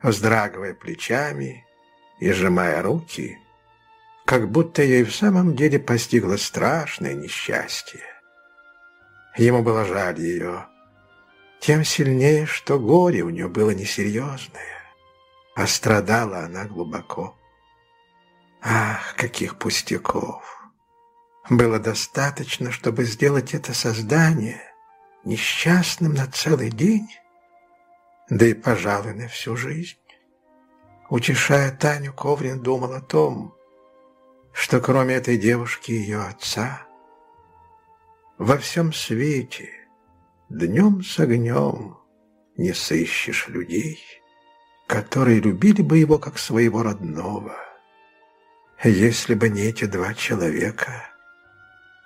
[SPEAKER 1] вздрагивая плечами и сжимая руки, как будто ей в самом деле постигло страшное несчастье. Ему было жаль ее, тем сильнее, что горе у нее было несерьезное, а страдала она глубоко. Ах, каких пустяков! Было достаточно, чтобы сделать это создание — несчастным на целый день, да и, пожалуй, на всю жизнь. Утешая Таню, Коврин думал о том, что кроме этой девушки и ее отца, во всем свете днем с огнем не сыщешь людей, которые любили бы его как своего родного. Если бы не эти два человека,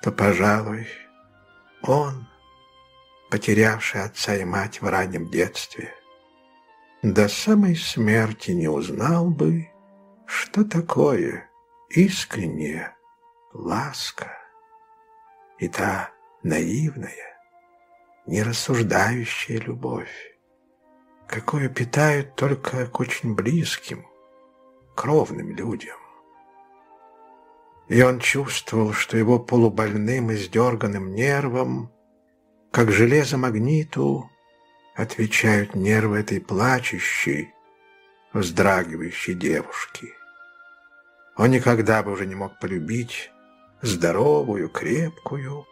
[SPEAKER 1] то, пожалуй, он потерявший отца и мать в раннем детстве, до самой смерти не узнал бы, что такое искренняя ласка и та наивная, нерассуждающая любовь, какую питают только к очень близким, кровным людям. и он чувствовал, что его полубольным и сдерганным нервом, как железо магниту, отвечают нервы этой плачущей, вздрагивающей девушки. Он никогда бы уже не мог полюбить здоровую, крепкую,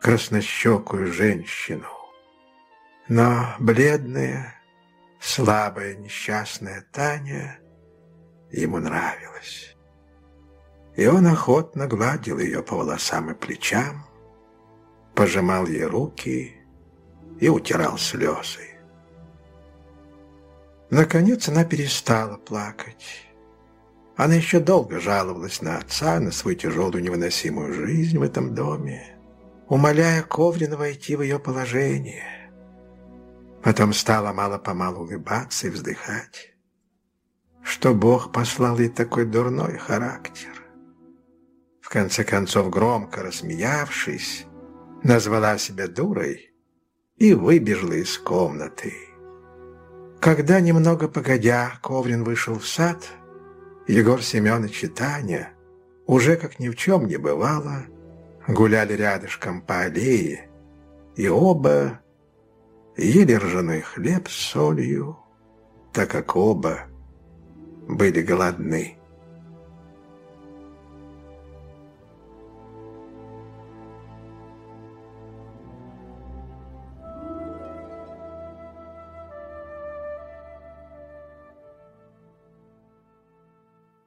[SPEAKER 1] краснощекую женщину. Но бледная, слабая, несчастная Таня ему нравилась. И он охотно гладил ее по волосам и плечам, пожимал ей руки и утирал слезы. Наконец она перестала плакать. Она еще долго жаловалась на отца, на свою тяжелую невыносимую жизнь в этом доме, умоляя Коврина войти в ее положение. Потом стала мало-помалу улыбаться и вздыхать, что Бог послал ей такой дурной характер. В конце концов, громко рассмеявшись, назвала себя дурой и выбежала из комнаты. Когда, немного погодя, Коврин вышел в сад, Егор Семенович и Таня, уже как ни в чем не бывало, гуляли рядышком по аллее, и оба ели ржаной хлеб с солью, так как оба были голодны.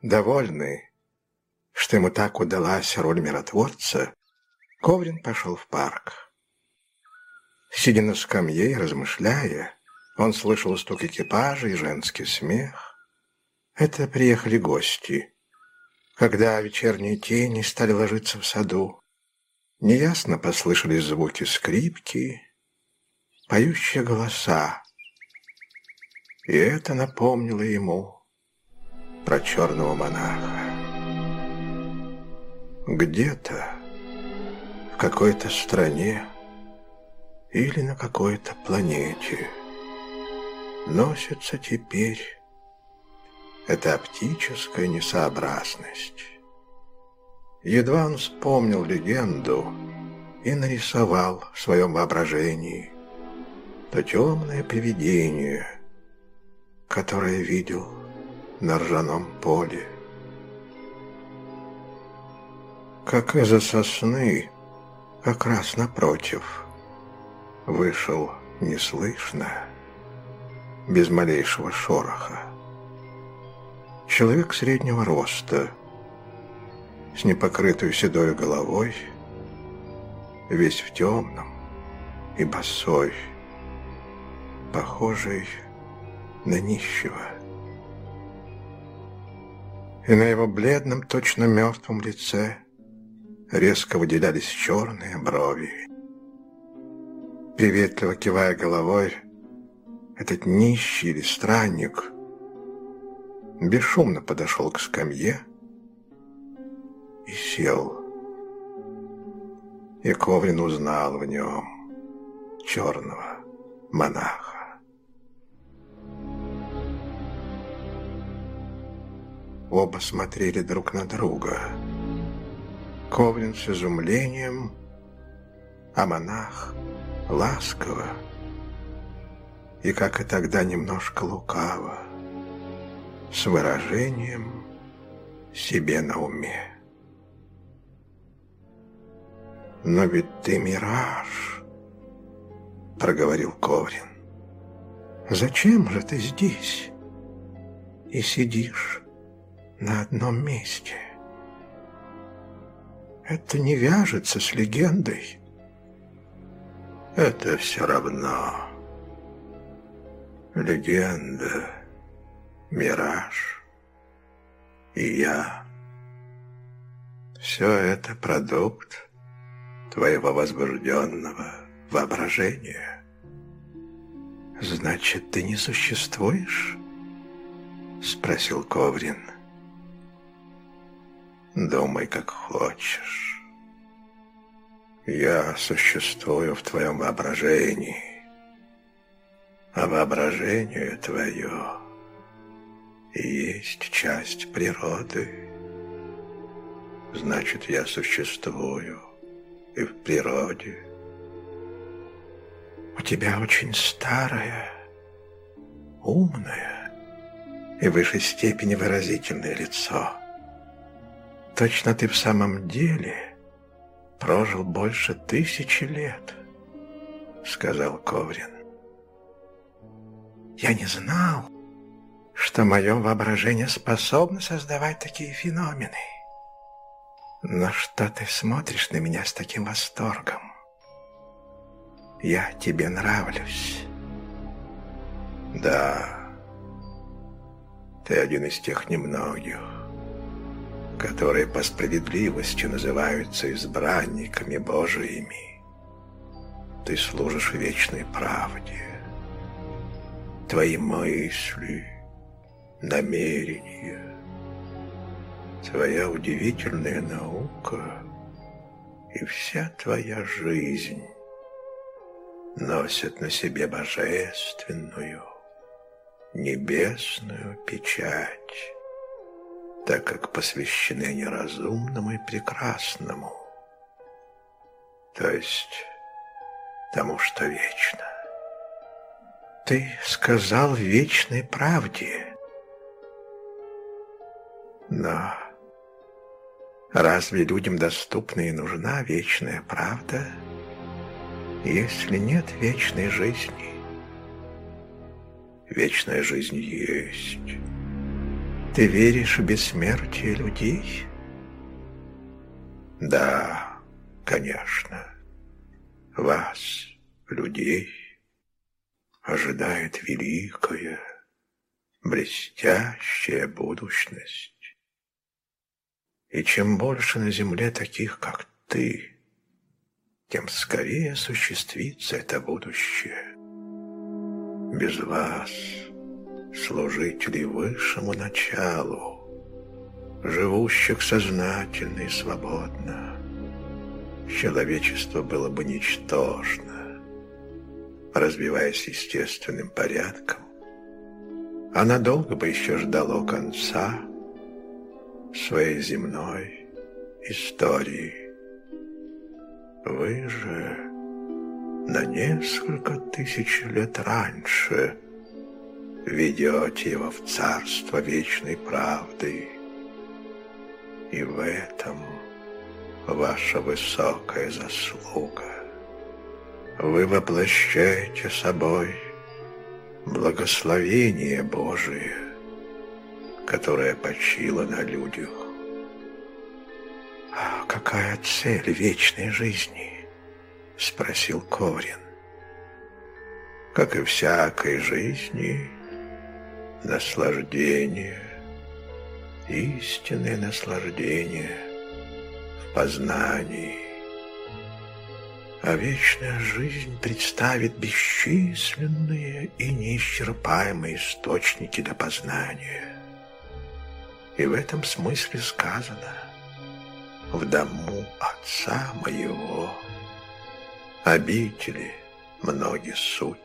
[SPEAKER 1] Довольный, что ему так удалась роль миротворца, Коврин пошел в парк. Сидя на скамье и размышляя, он слышал стук экипажа и женский смех. Это приехали гости. Когда вечерние тени стали ложиться в саду, неясно послышались звуки скрипки, поющие голоса. И это напомнило ему про черного монаха. Где-то, какой-то стране или на какой-то планете носится теперь эта оптическая несообразность. Едва он вспомнил легенду и нарисовал в своем воображении то темное привидение, которое видел на ржаном поле. Как из-за сосны, как раз напротив, вышел неслышно, без малейшего шороха. Человек среднего роста, с непокрытой седой головой, весь в темном и босой, похожий на нищего и на его бледном, точно мертвом лице резко выделялись черные брови. Приветливо кивая головой, этот нищий или странник бесшумно подошел к скамье и сел. И Коврин узнал в нем черного монаха. Оба смотрели друг на друга. Коврин с изумлением, а монах ласково и, как и тогда, немножко лукаво, с выражением себе на уме. «Но ведь ты мираж», — проговорил Коврин. «Зачем же ты здесь и сидишь?» на одном месте. Это не вяжется с легендой. Это все равно. Легенда, мираж и я. Все это продукт твоего возбужденного воображения. «Значит, ты не существуешь?» — спросил Коврин. Думай, как хочешь. Я существую в твоем воображении, а воображение твое есть часть природы. значит, я существую и в природе. У тебя очень старое, умное и в высшей степени выразительное лицо. Точно ты в самом деле прожил больше тысячи лет, сказал Коврин. Я не знал, что мое воображение способно создавать такие феномены. Но что ты смотришь на меня с таким восторгом? Я тебе нравлюсь. Да, ты один из тех немногих, которые по справедливости называются избранниками Божиими. Ты служишь вечной правде. Твои мысли, намерения, твоя удивительная наука и вся твоя жизнь носят на себе божественную, небесную печать, так как посвящены они разумному и прекрасному, то есть тому, что вечно. Ты сказал вечной правде, но разве людям доступна и нужна вечная правда – если нет вечной жизни? Вечная жизнь есть. Ты веришь в бессмертие людей? Да, конечно. Вас, людей, ожидает великая, блестящая будущность. И чем больше на земле таких, как ты, тем скорее осуществится это будущее. Без вас, служителей высшему началу, живущих сознательно и свободно, человечество было бы ничтожно, развиваясь естественным порядком. Оно долго бы еще ждало конца своей земной истории. Вы же на несколько тысяч лет раньше ведете его в царство вечной правды. И в этом ваша высокая заслуга. Вы воплощаете собой благословение Божие, которое почило на людях какая цель вечной жизни?» — спросил Коврин. «Как и всякой жизни, наслаждение, истинное наслаждение в познании. А вечная жизнь представит бесчисленные и неисчерпаемые источники до познания. И в этом смысле сказано — в дому отца моего. Обители многие суть.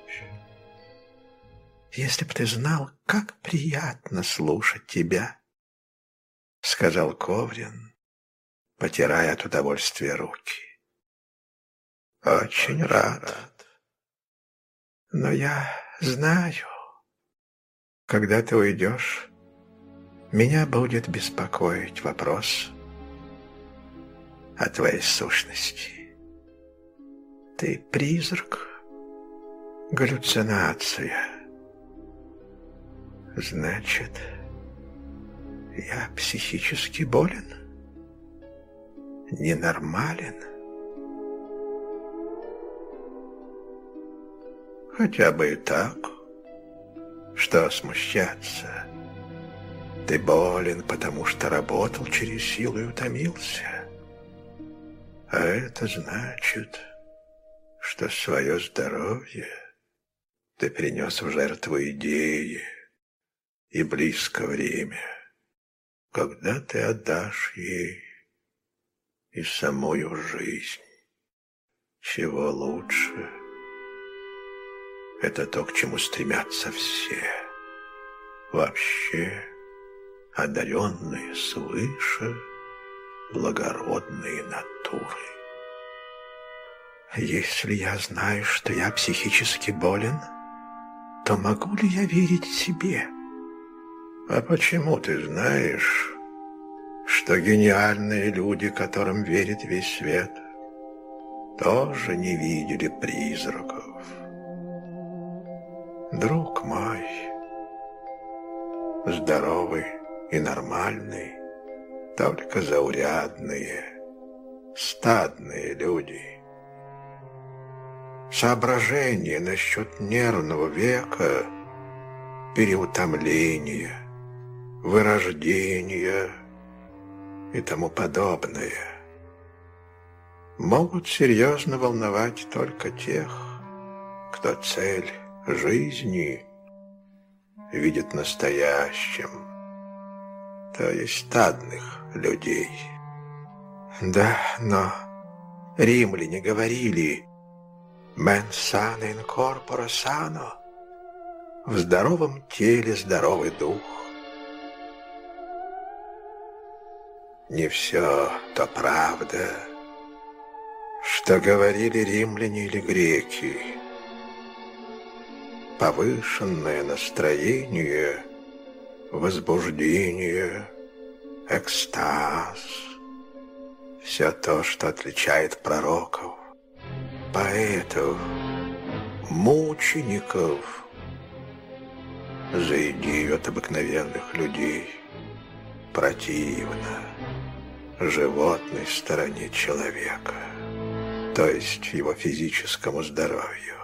[SPEAKER 1] Если б ты знал, как приятно слушать тебя, сказал Коврин, потирая от удовольствия руки. Очень рад. Но я знаю, когда ты уйдешь, меня будет беспокоить вопрос — о твоей сущности. Ты призрак, галлюцинация. Значит, я психически болен? Ненормален? Хотя бы и так. Что смущаться? Ты болен, потому что работал через силу и утомился. А это значит, что свое здоровье ты принес в жертву идеи, и близко время, когда ты отдашь ей и самую жизнь. Чего лучше? Это то, к чему стремятся все. Вообще, одаренные свыше – благородные натуры. Если я знаю, что я психически болен, то могу ли я верить себе? А почему ты знаешь, что гениальные люди, которым верит весь свет, тоже не видели призраков? Друг мой, здоровый и нормальный, только заурядные, стадные люди — соображения насчет нервного века, переутомления, вырождения и тому подобное могут серьезно волновать только тех, кто цель жизни видит настоящим, то есть стадных людей. Да, но римляне говорили «Мен сано ин корпоро сано» В здоровом теле здоровый дух. Не все то правда, что говорили римляне или греки. Повышенное настроение, возбуждение, экстаз — все то, что отличает пророков поэтов, мучеников за идею от обыкновенных людей противно животной стороне человека, то есть его физическому здоровью.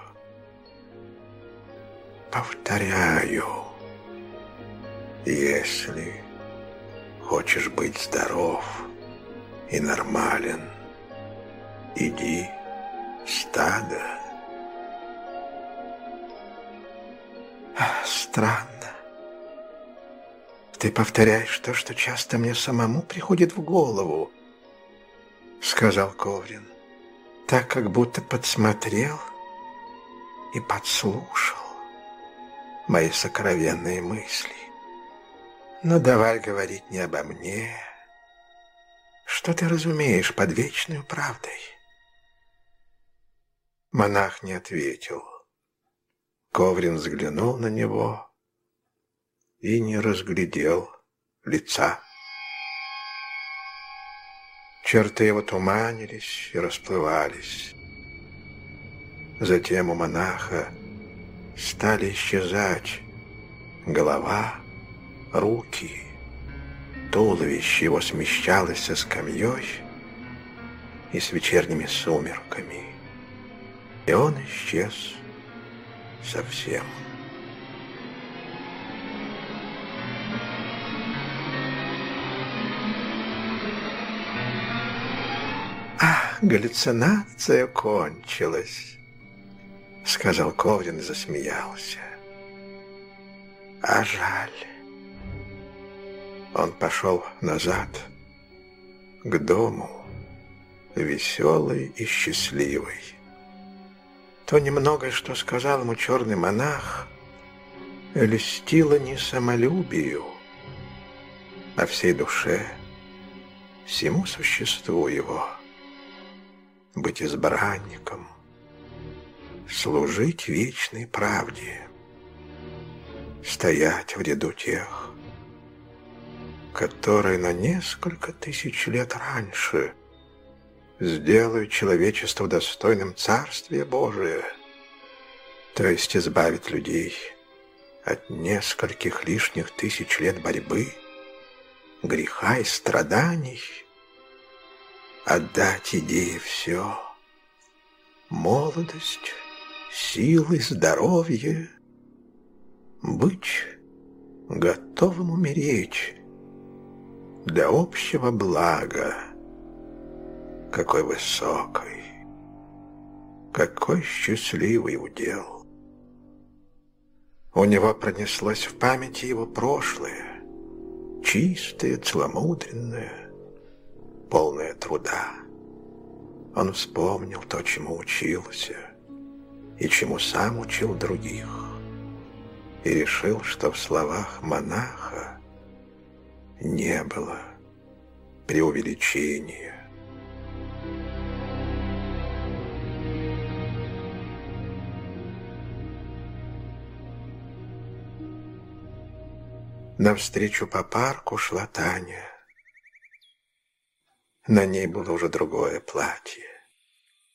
[SPEAKER 1] Повторяю, если хочешь быть здоров и нормален, иди стадо. Странно. Ты повторяешь то, что часто мне самому приходит в голову, сказал Коврин, так как будто подсмотрел и подслушал мои сокровенные мысли. Но давай говорить не обо мне. Что ты разумеешь под вечной правдой? Монах не ответил. Коврин взглянул на него и не разглядел лица. Черты его туманились и расплывались. Затем у монаха стали исчезать голова, руки, туловище его смещалось со скамьей и с вечерними сумерками и он исчез совсем. Галлюцинация кончилась!» — сказал Коврин и засмеялся. «А жаль!» Он пошел назад, к дому, веселый и счастливый. То немногое, что сказал ему черный монах, льстило не самолюбию, а всей душе, всему существу его, быть избранником, служить вечной правде, стоять в ряду тех, которые на несколько тысяч лет раньше – сделаю человечество достойным Царствия Божия, то есть избавить людей от нескольких лишних тысяч лет борьбы, греха и страданий, отдать идее все, молодость, силы, здоровье, быть готовым умереть для общего блага, какой высокой, какой счастливый удел. У него пронеслось в памяти его прошлое, чистое, целомудренное, полное труда. Он вспомнил то, чему учился, и чему сам учил других, и решил, что в словах монаха не было преувеличение. Навстречу по парку шла Таня. На ней было уже другое платье.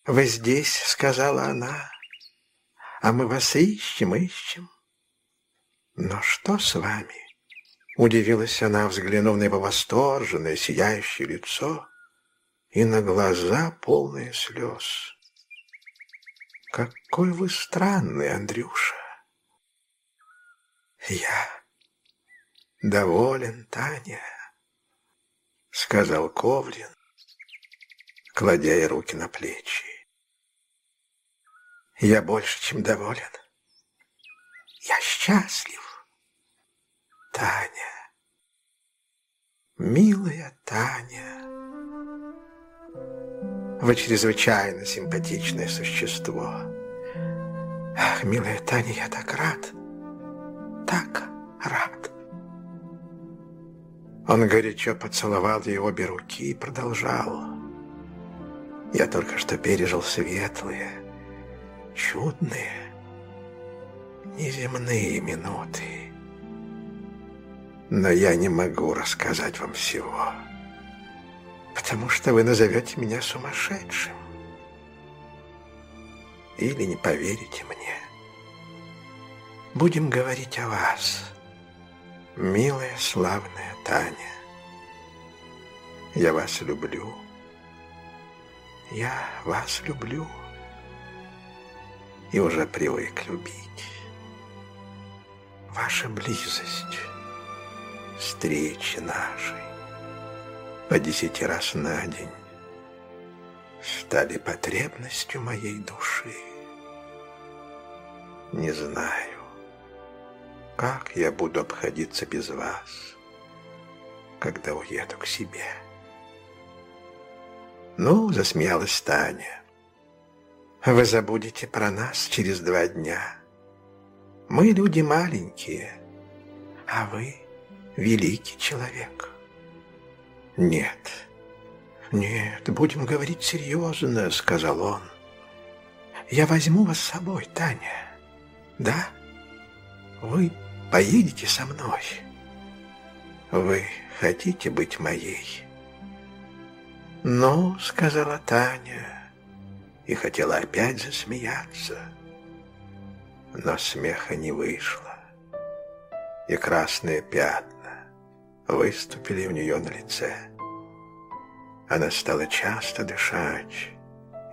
[SPEAKER 1] «Вы здесь?» — сказала она. «А мы вас ищем, ищем». «Но что с вами?» Удивилась она, взглянув на его восторженное, сияющее лицо и на глаза, полные слез. «Какой вы странный, Андрюша!» «Я доволен, Таня», — сказал Коврин, кладя ей руки на плечи. «Я больше, чем доволен. Я счастлив. Таня, милая Таня, вы чрезвычайно симпатичное существо. Ах, милая Таня, я так рад, так рад. Он горячо поцеловал ей обе руки и продолжал. Я только что пережил светлые, чудные, неземные минуты. Но я не могу рассказать вам всего, потому что вы назовете меня сумасшедшим. Или не поверите мне. Будем говорить о вас, милая славная Таня. Я вас люблю. Я вас люблю и уже привык любить. Ваша близость встречи нашей по десяти раз на день стали потребностью моей души. Не знаю, как я буду обходиться без вас, когда уеду к себе. Ну, засмеялась Таня. Вы забудете про нас через два дня. Мы люди маленькие, а вы великий человек. Нет, нет, будем говорить серьезно, сказал он. Я возьму вас с собой, Таня. Да? Вы поедете со мной. Вы хотите быть моей? «Ну», — сказала Таня, и хотела опять засмеяться, но смеха не вышло, и красные пятна выступили у нее на лице. Она стала часто дышать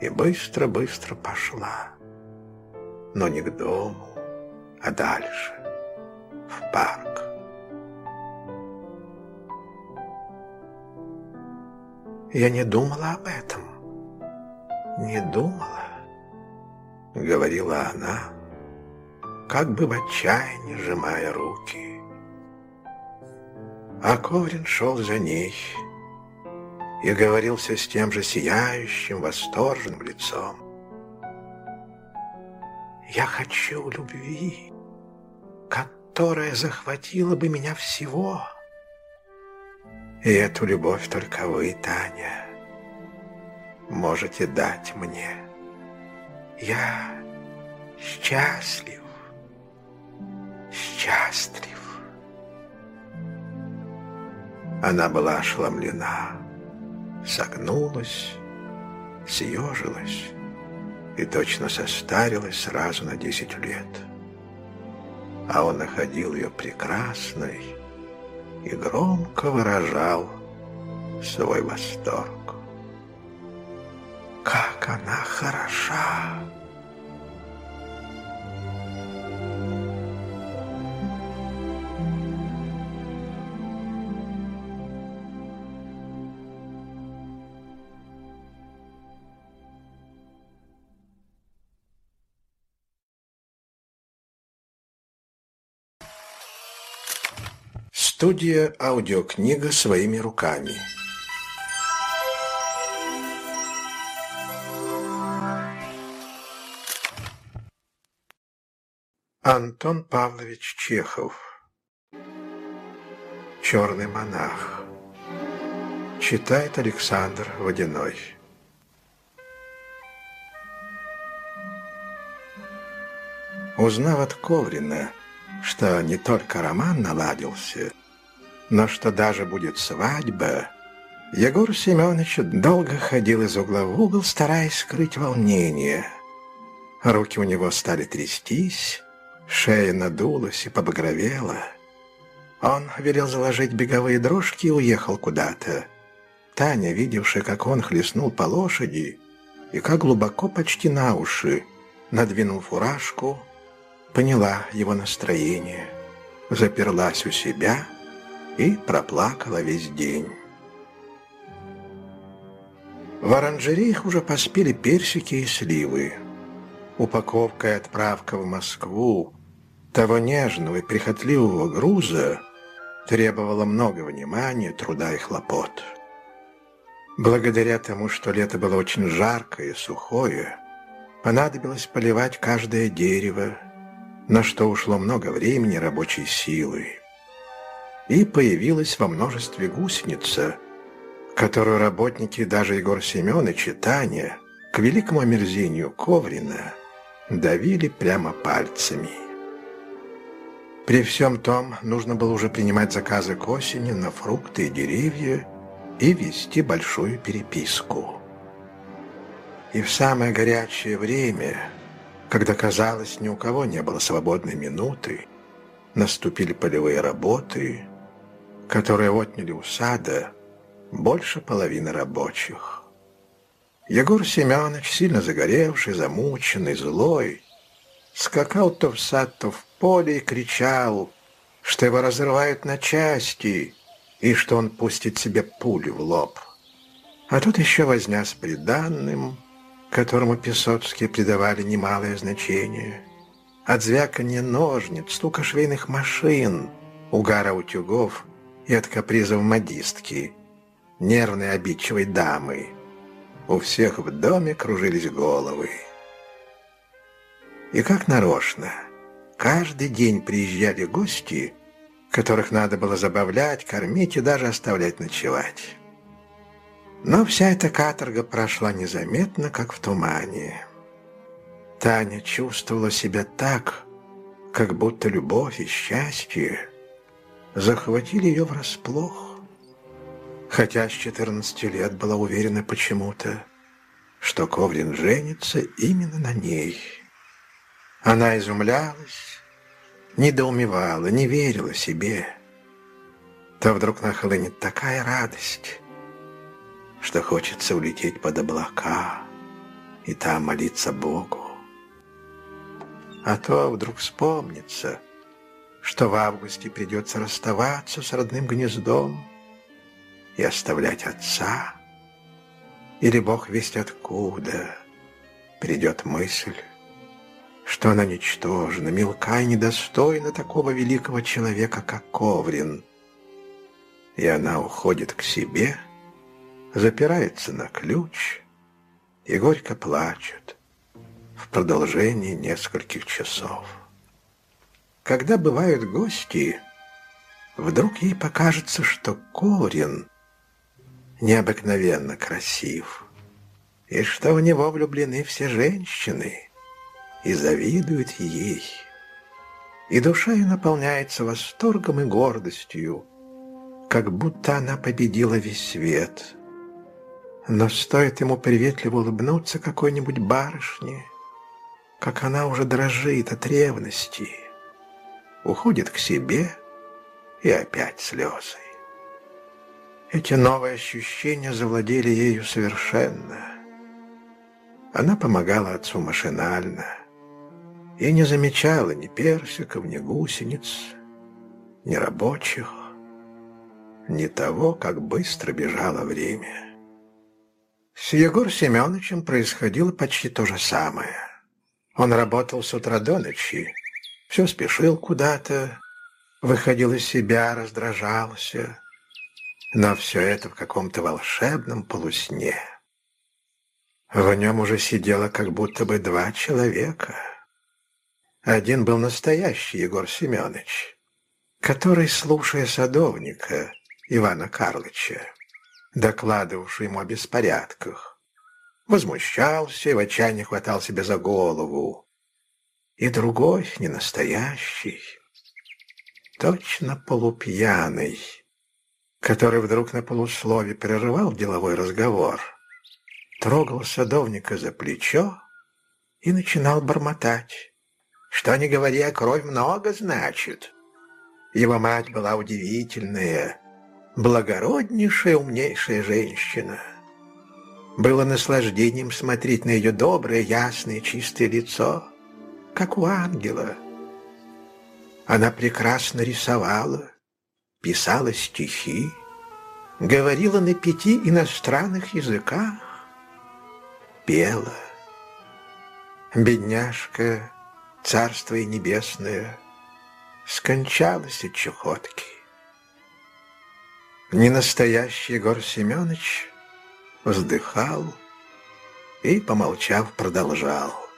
[SPEAKER 1] и быстро-быстро пошла, но не к дому, а дальше, в парк. Я не думала об этом, не думала, говорила она, как бы в отчаянии сжимая руки. А Коврин шел за ней и говорил все с тем же сияющим, восторженным лицом. «Я хочу любви, которая захватила бы меня всего. И эту любовь только вы, Таня, можете дать мне. Я счастлив, счастлив». Она была ошеломлена, согнулась, съежилась и точно состарилась сразу на десять лет. А он находил ее прекрасной и громко выражал свой восторг. «Как она хороша!» Студия «Аудиокнига своими руками». Антон Павлович Чехов Черный монах Читает Александр Водяной. Узнав от Коврина, что не только роман наладился, но что даже будет свадьба, Егор Семенович долго ходил из угла в угол, стараясь скрыть волнение. Руки у него стали трястись, шея надулась и побагровела. Он велел заложить беговые дрожки и уехал куда-то. Таня, видевшая, как он хлестнул по лошади, и как глубоко почти на уши, надвинул фуражку, поняла его настроение, заперлась у себя и проплакала весь день. В оранжереях уже поспели персики и сливы. Упаковка и отправка в Москву того нежного и прихотливого груза требовала много внимания, труда и хлопот. Благодаря тому, что лето было очень жаркое и сухое, понадобилось поливать каждое дерево, на что ушло много времени рабочей силы. И появилась во множестве гусеница, которую работники даже Егор Семенович и Таня, к великому омерзению Коврина, давили прямо пальцами. При всем том, нужно было уже принимать заказы к осени на фрукты и деревья и вести большую переписку. И в самое горячее время когда, казалось, ни у кого не было свободной минуты, наступили полевые работы, которые отняли у сада больше половины рабочих. Егор Семенович, сильно загоревший, замученный, злой, скакал то в сад, то в поле и кричал, что его разрывают на части и что он пустит себе пулю в лоб. А тут еще возня с приданным — которому песоцкие придавали немалое значение. От звяканья ножниц, стука швейных машин, угара утюгов и от капризов модистки, нервной обидчивой дамы. У всех в доме кружились головы. И как нарочно, каждый день приезжали гости, которых надо было забавлять, кормить и даже оставлять ночевать. Но вся эта каторга прошла незаметно, как в тумане. Таня чувствовала себя так, как будто любовь и счастье захватили ее врасплох. Хотя с 14 лет была уверена почему-то, что Коврин женится именно на ней. Она изумлялась, недоумевала, не верила себе. То вдруг нахлынет такая радость, что хочется улететь под облака и там молиться Богу. А то вдруг вспомнится, что в августе придется расставаться с родным гнездом и оставлять отца, или Бог весть откуда придет мысль, что она ничтожна, мелка и недостойна такого великого человека, как Коврин, и она уходит к себе — запирается на ключ и горько плачет в продолжении нескольких часов. Когда бывают гости, вдруг ей покажется, что Корин необыкновенно красив, и что в него влюблены все женщины и завидуют ей. И душа ее наполняется восторгом и гордостью, как будто она победила весь свет — но стоит ему приветливо улыбнуться какой-нибудь барышне, как она уже дрожит от ревности, уходит к себе и опять слезы. Эти новые ощущения завладели ею совершенно. Она помогала отцу машинально и не замечала ни персиков, ни гусениц, ни рабочих, ни того, как быстро бежало время. С Егор Семеновичем происходило почти то же самое. Он работал с утра до ночи, все спешил куда-то, выходил из себя, раздражался. Но все это в каком-то волшебном полусне. В нем уже сидело как будто бы два человека. Один был настоящий Егор Семенович, который, слушая садовника Ивана Карлыча, докладывавший ему о беспорядках. Возмущался и в отчаянии хватал себя за голову. И другой, ненастоящий, точно полупьяный, который вдруг на полуслове прерывал деловой разговор, трогал садовника за плечо и начинал бормотать. Что не говори, а кровь много значит. Его мать была удивительная, благороднейшая, умнейшая женщина. Было наслаждением смотреть на ее доброе, ясное, чистое лицо, как у ангела. Она прекрасно рисовала, писала стихи, говорила на пяти иностранных языках, пела. Бедняжка, царство и небесное, скончалась от чехотки. Ненастоящий Егор Семенович вздыхал и, помолчав, продолжал.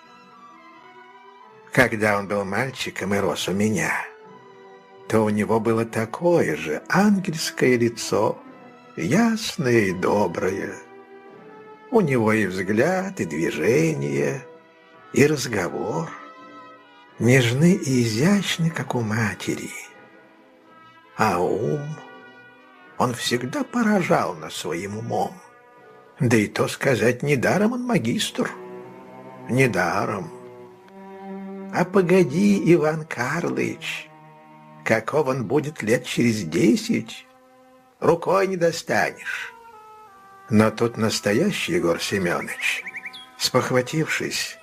[SPEAKER 1] Когда он был мальчиком и рос у меня, то у него было такое же ангельское лицо, ясное и доброе. У него и взгляд, и движение, и разговор нежны и изящны, как у матери. А ум он всегда поражал нас своим умом. Да и то сказать, недаром он магистр. Недаром. А погоди, Иван Карлыч, каков он будет лет через десять, рукой не достанешь. Но тут настоящий Егор Семенович, спохватившись,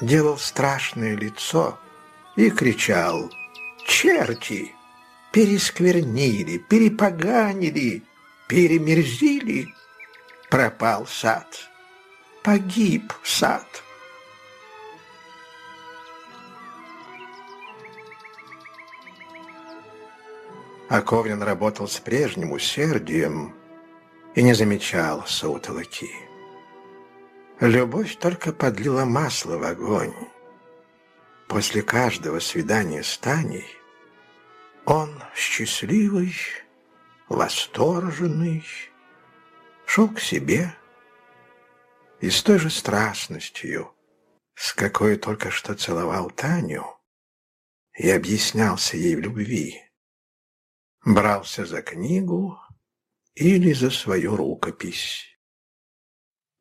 [SPEAKER 1] делал страшное лицо и кричал «Черти!» пересквернили, перепоганили, перемерзили. Пропал сад, погиб сад. А Коврин работал с прежним усердием и не замечал сутолоки. Любовь только подлила масло в огонь. После каждого свидания с Таней он счастливый, восторженный, шел к себе и с той же страстностью, с какой только что целовал Таню, и объяснялся ей в любви, брался за книгу или за свою рукопись.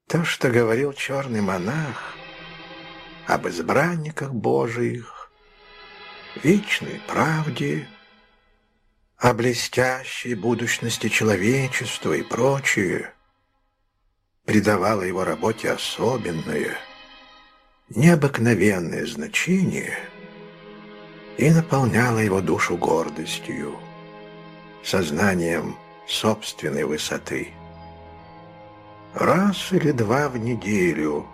[SPEAKER 1] То, что говорил черный монах об избранниках Божиих, вечной правде, о блестящей будущности человечества и прочее, придавало его работе особенное, необыкновенное значение и наполняло его душу гордостью, сознанием собственной высоты. Раз или два в неделю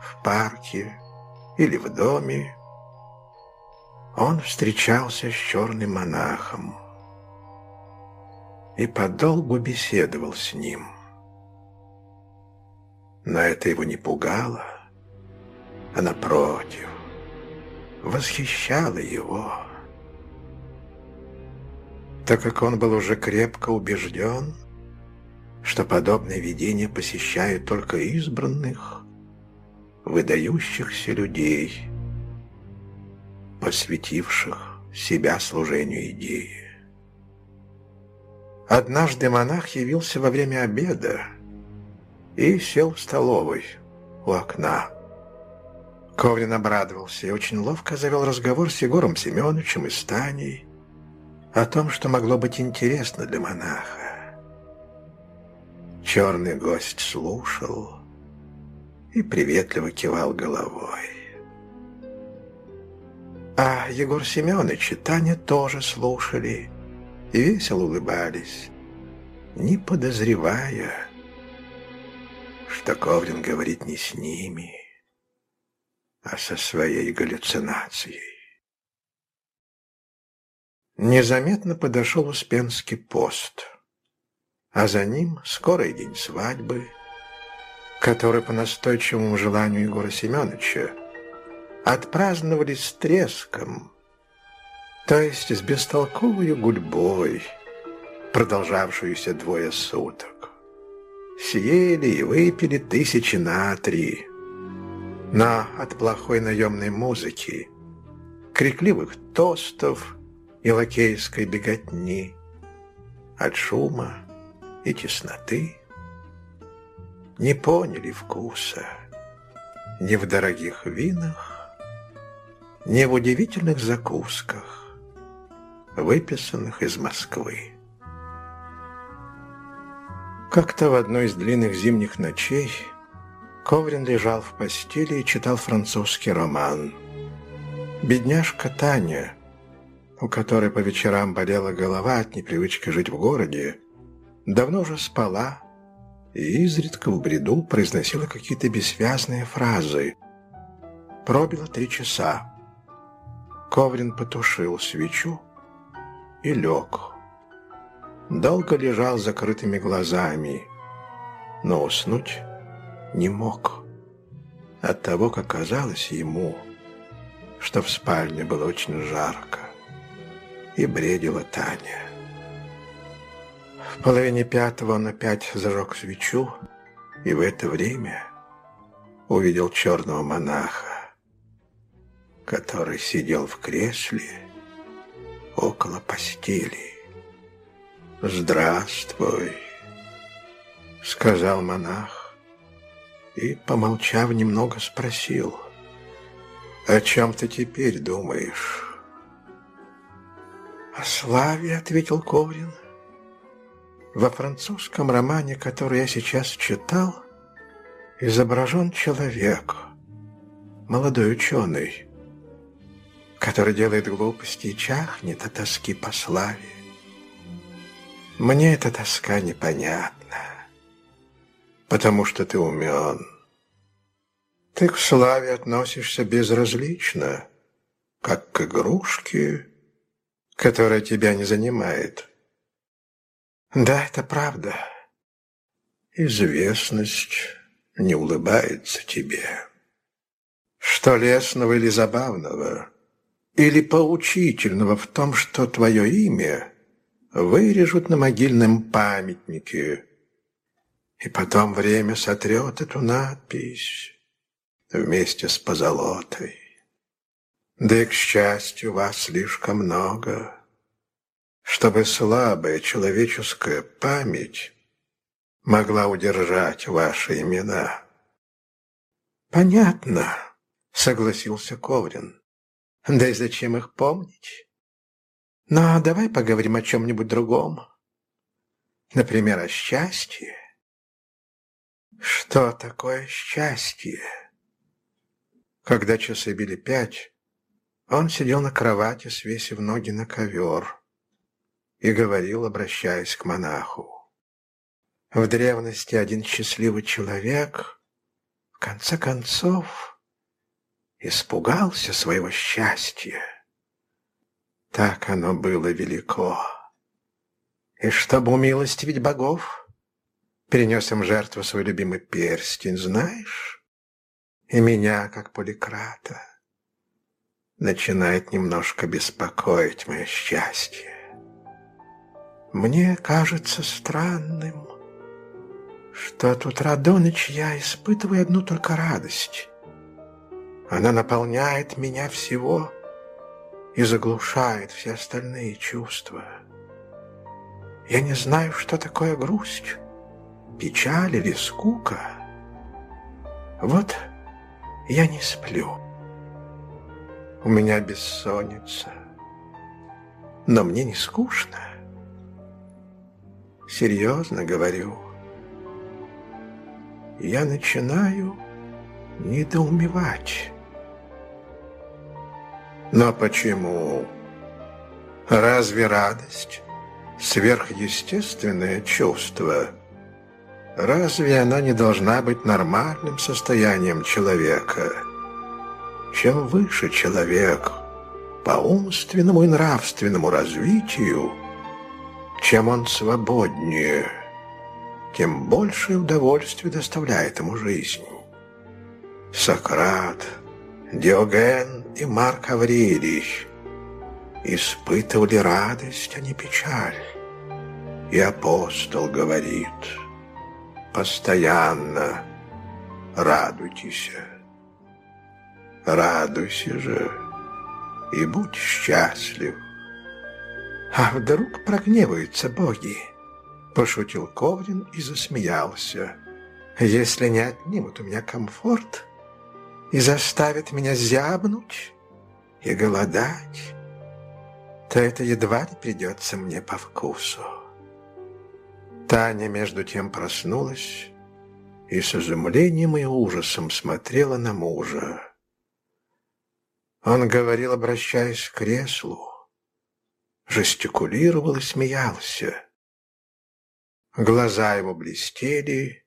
[SPEAKER 1] в парке или в доме он встречался с черным монахом и подолгу беседовал с ним. Но это его не пугало, а напротив, восхищало его. Так как он был уже крепко убежден, что подобные видения посещают только избранных, выдающихся людей, посвятивших себя служению идеи. Однажды монах явился во время обеда и сел в столовой у окна. Коврин обрадовался и очень ловко завел разговор с Егором Семеновичем и Станей о том, что могло быть интересно для монаха. Черный гость слушал и приветливо кивал головой. А Егор Семенович и Таня тоже слушали и весело улыбались, не подозревая, что Коврин говорит не с ними, а со своей галлюцинацией. Незаметно подошел Успенский пост, а за ним скорый день свадьбы, который по настойчивому желанию Егора Семеновича отпраздновали с треском, то есть с бестолковой гульбой, продолжавшуюся двое суток. съели и выпили тысячи на три. Но от плохой наемной музыки, крикливых тостов и лакейской беготни, от шума и тесноты не поняли вкуса ни в дорогих винах, ни в удивительных закусках, выписанных из Москвы. Как-то в одной из длинных зимних ночей Коврин лежал в постели и читал французский роман. Бедняжка Таня, у которой по вечерам болела голова от непривычки жить в городе, давно уже спала и изредка в бреду произносила какие-то бессвязные фразы. Пробило три часа. Коврин потушил свечу и лег долго лежал с закрытыми глазами, но уснуть не мог от того, как казалось ему, что в спальне было очень жарко, и бредила Таня. В половине пятого он опять зажег свечу, и в это время увидел черного монаха, который сидел в кресле около постели. «Здравствуй», — сказал монах и, помолчав немного, спросил, «О чем ты теперь думаешь?» «О славе», — ответил Коврин. «Во французском романе, который я сейчас читал, изображен человек, молодой ученый, который делает глупости и чахнет от тоски по славе. Мне эта тоска непонятна, потому что ты умен. Ты к славе относишься безразлично, как к игрушке, которая тебя не занимает. Да, это правда. Известность не улыбается тебе. Что лесного или забавного, или поучительного в том, что твое имя — вырежут на могильном памятнике, и потом время сотрет эту надпись вместе с позолотой. Да и, к счастью, вас слишком много, чтобы слабая человеческая память могла удержать ваши имена. «Понятно», — согласился Коврин. «Да и зачем их помнить? Но давай поговорим о чем-нибудь другом. Например, о счастье. Что такое счастье? Когда часы били пять, он сидел на кровати, свесив ноги на ковер, и говорил, обращаясь к монаху. В древности один счастливый человек, в конце концов, испугался своего счастья так оно было велико. И чтобы умилостивить богов, перенес им жертву свой любимый перстень, знаешь? И меня, как поликрата, начинает немножко беспокоить мое счастье. Мне кажется странным, что от утра до ночи я испытываю одну только радость. Она наполняет меня всего и заглушает все остальные чувства. Я не знаю, что такое грусть, печаль или скука. Вот я не сплю. У меня бессонница. Но мне не скучно. Серьезно говорю. Я начинаю недоумевать. Но почему? Разве радость – сверхъестественное чувство? Разве она не должна быть нормальным состоянием человека? Чем выше человек по умственному и нравственному развитию, чем он свободнее, тем больше удовольствия доставляет ему жизнь. Сократ, Диоген и Марк Аврелий испытывали радость, а не печаль. И апостол говорит, постоянно радуйтесь. Радуйся же и будь счастлив. А вдруг прогневаются боги? Пошутил Коврин и засмеялся. Если не отнимут у меня комфорт и заставят меня зябнуть и голодать, то это едва ли придется мне по вкусу. Таня между тем проснулась и с изумлением и ужасом смотрела на мужа. Он говорил, обращаясь к креслу, жестикулировал и смеялся. Глаза его блестели,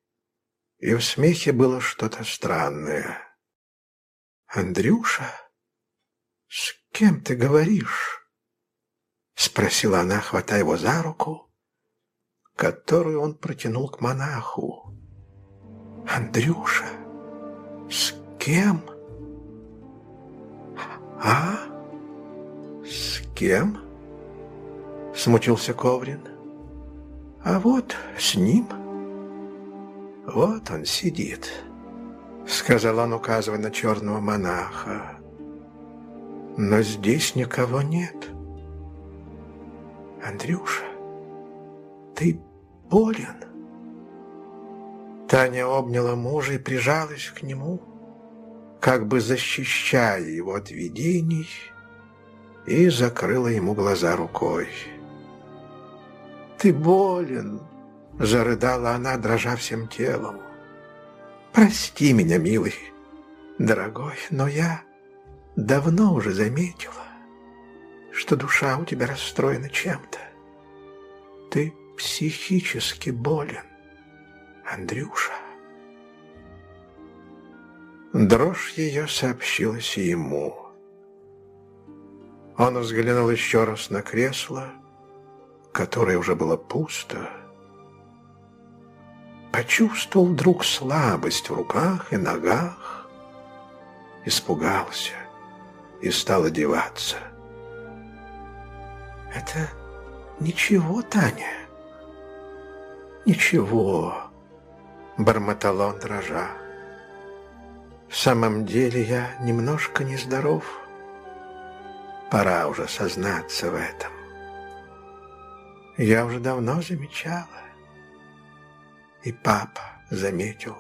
[SPEAKER 1] и в смехе было что-то странное. «Андрюша, с кем ты говоришь?» — спросила она, хватая его за руку, которую он протянул к монаху. «Андрюша, с кем?» «А? С кем?» — смутился Коврин. «А вот с ним». «Вот он сидит», — сказал он, указывая на черного монаха. «Но здесь никого нет». «Андрюша, ты болен?» Таня обняла мужа и прижалась к нему как бы защищая его от видений, и закрыла ему глаза рукой. «Ты болен!» — зарыдала она, дрожа всем телом. «Прости меня, милый, дорогой, но я давно уже заметила, что душа у тебя расстроена чем-то. Ты психически болен, Андрюша». Дрожь ее сообщилась ему. Он взглянул еще раз на кресло, которое уже было пусто. Почувствовал вдруг слабость в руках и ногах, испугался и стал одеваться. «Это ничего, Таня?» «Ничего», — бормотал он, дрожа. В самом деле я немножко нездоров. Пора уже сознаться в этом. Я уже давно замечала. И папа заметил.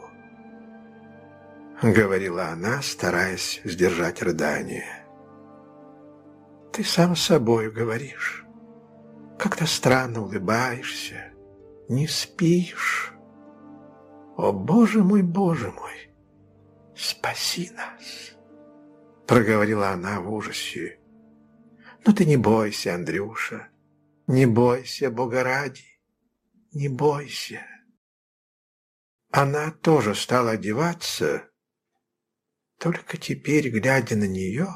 [SPEAKER 1] Говорила она, стараясь сдержать рыдание. Ты сам с собой говоришь. Как-то странно улыбаешься. Не спишь. О, Боже мой, Боже мой! «Спаси нас!» — проговорила она в ужасе. «Но ты не бойся, Андрюша, не бойся, Бога ради, не бойся!» Она тоже стала одеваться, только теперь, глядя на нее,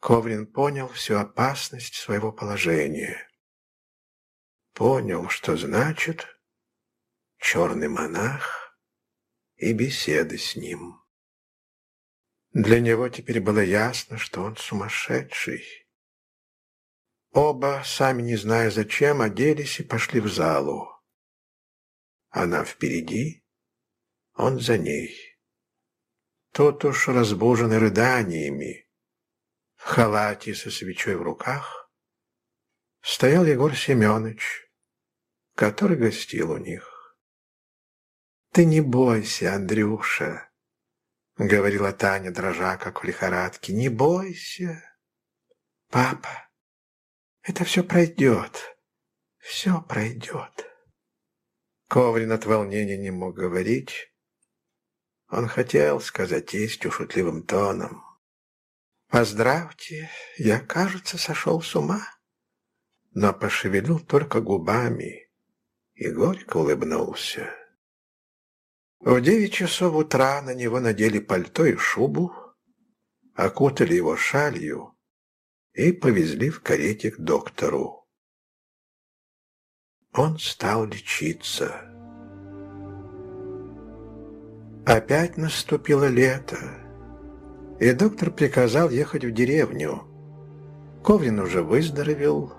[SPEAKER 1] Коврин понял всю опасность своего положения. Понял, что значит черный монах и беседы с ним. Для него теперь было ясно, что он сумасшедший. Оба, сами не зная зачем, оделись и пошли в залу. Она впереди, он за ней. Тот уж разбуженный рыданиями, в халате со свечой в руках, стоял Егор Семенович, который гостил у них. «Ты не бойся, Андрюша», — говорила Таня, дрожа, как в лихорадке. «Не бойся, папа. Это все пройдет, все пройдет». Коврин от волнения не мог говорить. Он хотел сказать тестю шутливым тоном. «Поздравьте, я, кажется, сошел с ума». Но пошевелил только губами и горько улыбнулся. В девять часов утра на него надели пальто и шубу, окутали его шалью и повезли в карете к доктору. Он стал лечиться. Опять наступило лето, и доктор приказал ехать в деревню. Коврин уже выздоровел,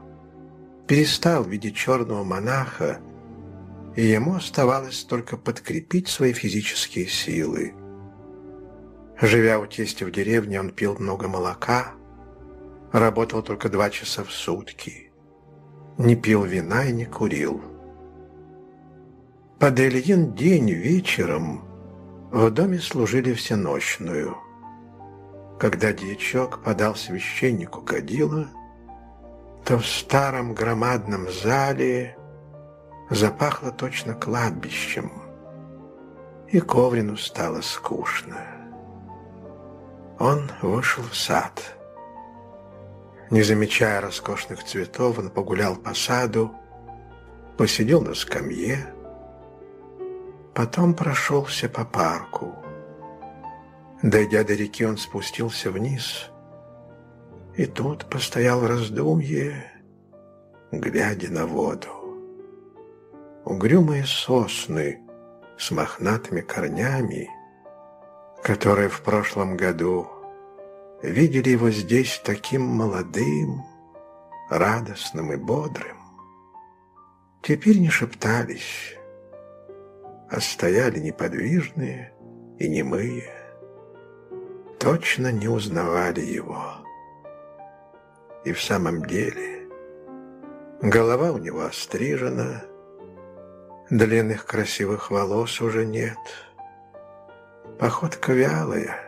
[SPEAKER 1] перестал видеть черного монаха и ему оставалось только подкрепить свои физические силы. Живя у тестя в деревне, он пил много молока, работал только два часа в сутки, не пил вина и не курил. Под Ильин день вечером в доме служили всеночную. Когда дьячок подал священнику кадила, то в старом громадном зале запахло точно кладбищем, и Коврину стало скучно. Он вышел в сад. Не замечая роскошных цветов, он погулял по саду, посидел на скамье, потом прошелся по парку. Дойдя до реки, он спустился вниз и тут постоял в раздумье, глядя на воду. Угрюмые сосны с мохнатыми корнями, которые в прошлом году видели его здесь таким молодым, радостным и бодрым, теперь не шептались, а стояли неподвижные и немые, точно не узнавали его. И в самом деле голова у него острижена, длинных красивых волос уже нет, походка вялая,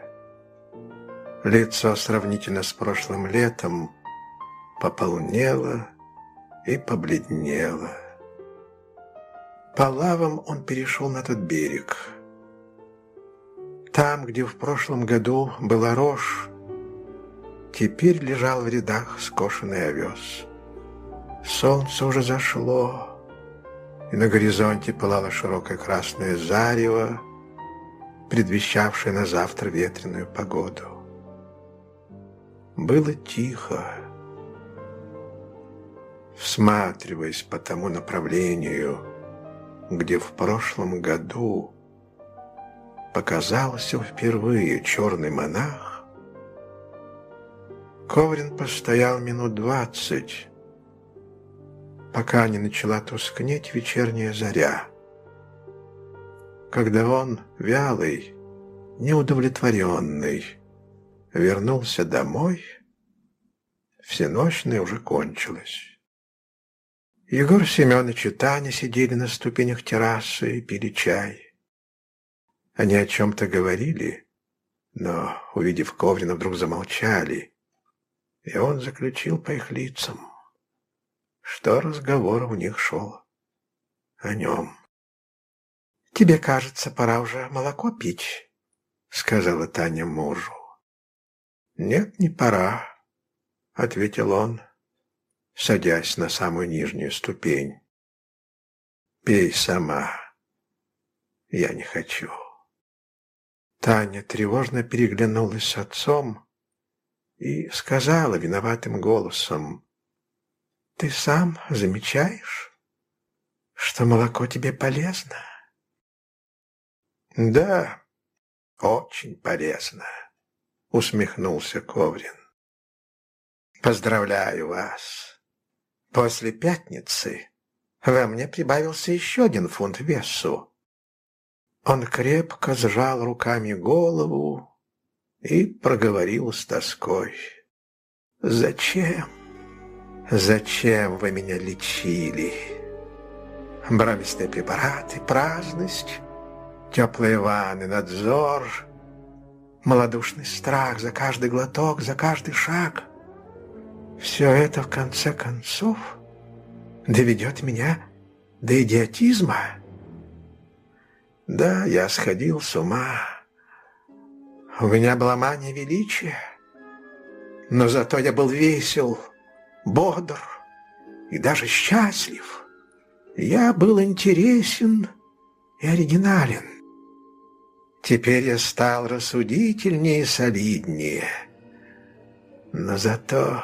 [SPEAKER 1] лицо сравнительно с прошлым летом пополнело и побледнело. По лавам он перешел на тот берег. Там, где в прошлом году была рожь, Теперь лежал в рядах скошенный овес. Солнце уже зашло, и на горизонте пылало широкое красное зарево, предвещавшее на завтра ветреную погоду. Было тихо. Всматриваясь по тому направлению, где в прошлом году показался впервые черный монах, Коврин постоял минут двадцать, пока не начала тускнеть вечерняя заря. Когда он, вялый, неудовлетворенный, вернулся домой, всеночная уже кончилась. Егор Семенович и Таня сидели на ступенях террасы и пили чай. Они о чем-то говорили, но, увидев Коврина, вдруг замолчали и он заключил по их лицам, что разговор у них шел о нем. «Тебе, кажется, пора уже молоко пить», — сказала Таня мужу. «Нет, не пора», — ответил он, садясь на самую нижнюю ступень. «Пей сама. Я не хочу». Таня тревожно переглянулась с отцом, и сказала виноватым голосом, «Ты сам замечаешь, что молоко тебе полезно?» «Да, очень полезно», — усмехнулся Коврин. «Поздравляю вас. После пятницы во мне прибавился еще один фунт весу». Он крепко сжал руками голову, и проговорил с тоской. «Зачем? Зачем вы меня лечили? Брамистые препараты, праздность, теплые ванны, надзор, малодушный страх за каждый глоток, за каждый шаг. Все это, в конце концов, доведет меня до идиотизма. Да, я сходил с ума». У меня была мания величия, но зато я был весел, бодр и даже счастлив. Я был интересен и оригинален. Теперь я стал рассудительнее и солиднее. Но зато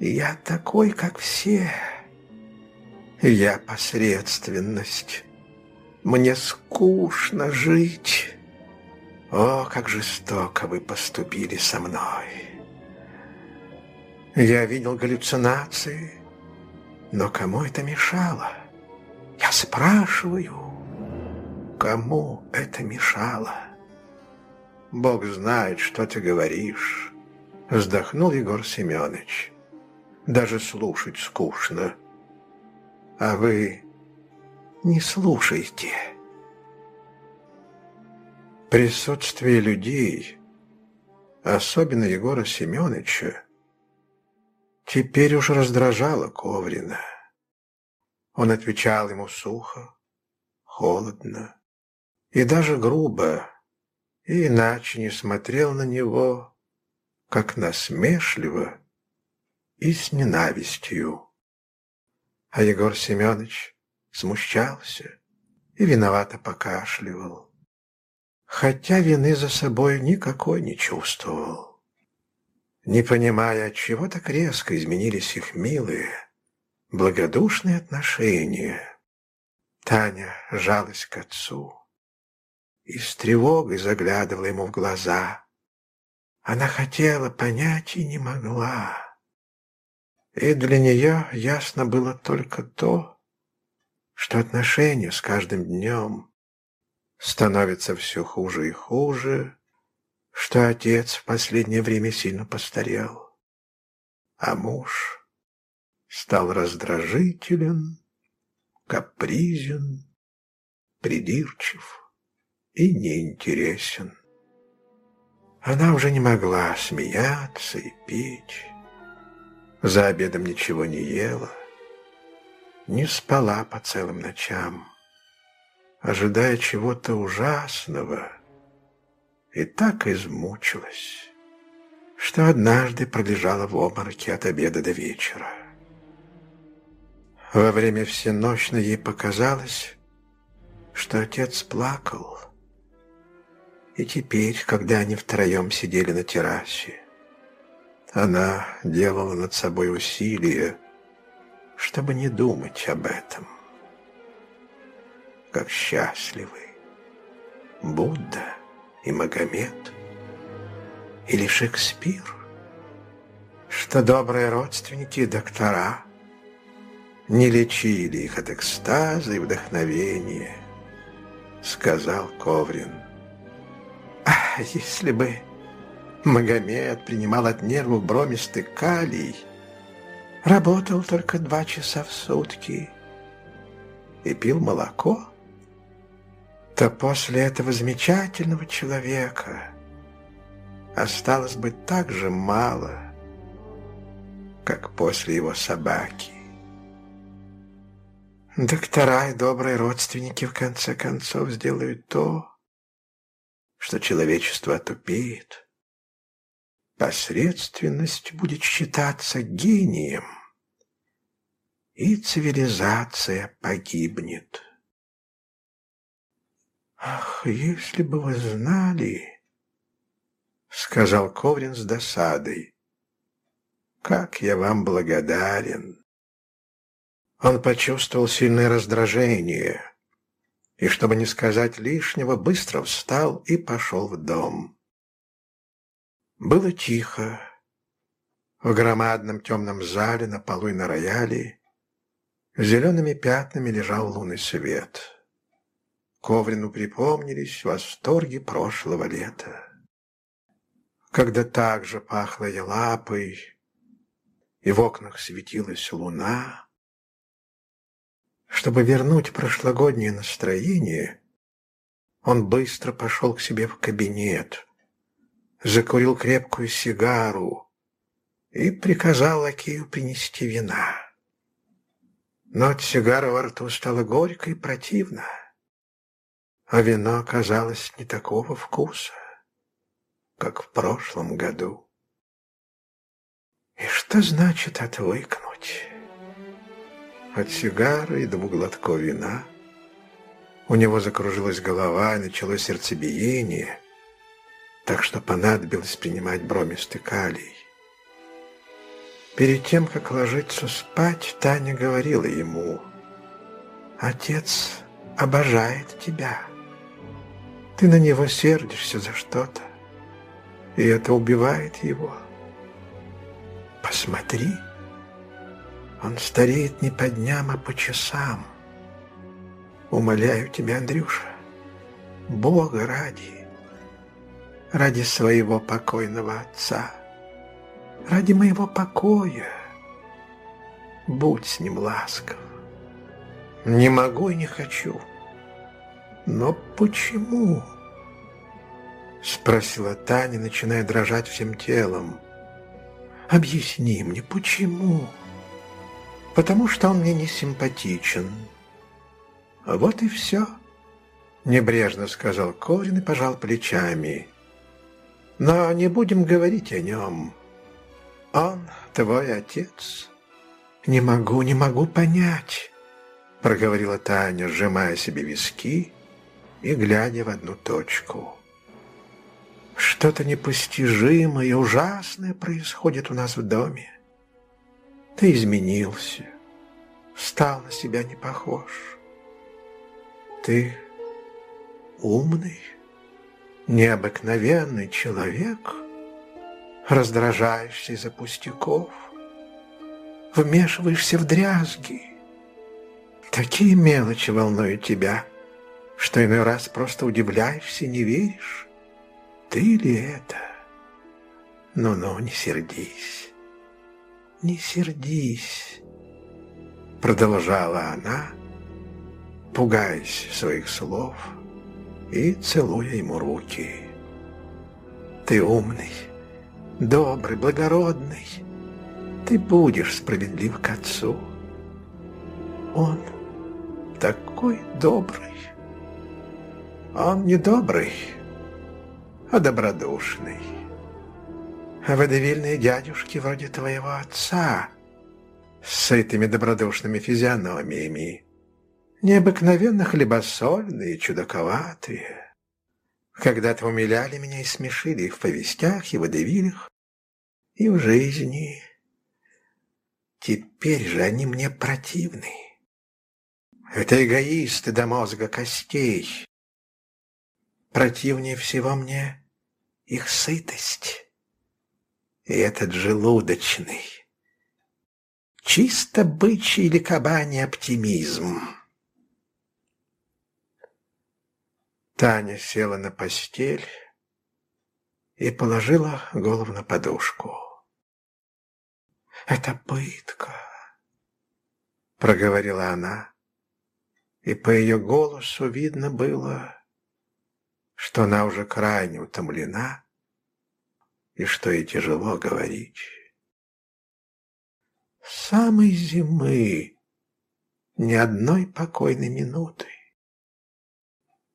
[SPEAKER 1] я такой, как все. Я посредственность. Мне скучно жить. О, как жестоко вы поступили со мной. Я видел галлюцинации, но кому это мешало? Я спрашиваю, кому это мешало? Бог знает, что ты говоришь, вздохнул Егор Семенович. Даже слушать скучно. А вы не слушайте. Присутствие людей, особенно Егора Семеновича, теперь уж раздражало Коврина. Он отвечал ему сухо, холодно и даже грубо, и иначе не смотрел на него, как насмешливо и с ненавистью. А Егор Семенович смущался и виновато покашливал, хотя вины за собой никакой не чувствовал. Не понимая, отчего так резко изменились их милые, благодушные отношения, Таня жалась к отцу и с тревогой заглядывала ему в глаза. Она хотела понять и не могла. И для нее ясно было только то, что отношения с каждым днем становятся все хуже и хуже, что отец в последнее время сильно постарел, а муж стал раздражителен, капризен, придирчив и неинтересен. Она уже не могла смеяться и петь, за обедом ничего не ела, не спала по целым ночам, ожидая чего-то ужасного, и так измучилась, что однажды пролежала в обмороке от обеда до вечера. Во время всеночной ей показалось, что отец плакал, и теперь, когда они втроем сидели на террасе, она делала над собой усилия, чтобы не думать об этом. Как счастливы Будда и Магомед или Шекспир, что добрые родственники и доктора не лечили их от экстаза и вдохновения, сказал Коврин. А если бы Магомед принимал от нервов бромистый калий, работал только два часа в сутки и пил молоко, то после этого замечательного человека осталось бы так же мало, как после его собаки. Доктора и добрые родственники в конце концов сделают то, что человечество отупеет – посредственность будет считаться гением, и цивилизация погибнет. «Ах, если бы вы знали!» — сказал Коврин с досадой. «Как я вам благодарен!» Он почувствовал сильное раздражение и, чтобы не сказать лишнего, быстро встал и пошел в дом. Было тихо. В громадном темном зале на полу и на рояле зелеными пятнами лежал лунный свет. Коврину припомнились восторги прошлого лета. Когда так же пахло елапой, и в окнах светилась луна. Чтобы вернуть прошлогоднее настроение, он быстро пошел к себе в кабинет, закурил крепкую сигару и приказал лакею принести вина. Но от сигары во рту стало горько и противно, а вино оказалось не такого вкуса, как в прошлом году. И что значит отвыкнуть? От сигары и двух вина у него закружилась голова и началось сердцебиение — так что понадобилось принимать бромистый калий. Перед тем, как ложиться спать, Таня говорила ему, «Отец обожает тебя. Ты на него сердишься за что-то, и это убивает его. Посмотри, он стареет не по дням, а по часам. Умоляю тебя, Андрюша, Бога ради, ради своего покойного отца, ради моего покоя, будь с ним ласков. Не могу и не хочу. Но почему? Спросила Таня, начиная дрожать всем телом. Объясни мне, почему? Потому что он мне не симпатичен. Вот и все. Небрежно сказал Корин и пожал плечами. Но не будем говорить о нем. Он твой отец. Не могу, не могу понять, проговорила Таня, сжимая себе виски и глядя в одну точку. Что-то непостижимое и ужасное происходит у нас в доме. Ты изменился, стал на себя не похож. Ты умный, необыкновенный человек, раздражаешься из-за пустяков, вмешиваешься в дрязги. Такие мелочи волнуют тебя, что иной раз просто удивляешься и не веришь. Ты ли это? Ну-ну, не сердись, не сердись, продолжала она, пугаясь своих слов и целуя ему руки. Ты умный, добрый, благородный, ты будешь справедлив к отцу. Он такой добрый. Он не добрый, добродушный. А водевильные дядюшки вроде твоего отца с этими добродушными физиономиями необыкновенно хлебосольные и чудаковатые. Когда-то умиляли меня и смешили их в повестях и водевилях, и в жизни. Теперь же они мне противны. Это эгоисты до мозга костей. Противнее всего мне их сытость. И этот желудочный, чисто бычий или кабаний оптимизм. Таня села на постель и положила голову на подушку. «Это пытка», — проговорила она, и по ее голосу видно было, что она уже крайне утомлена и что ей тяжело говорить. С самой зимы ни одной покойной минуты.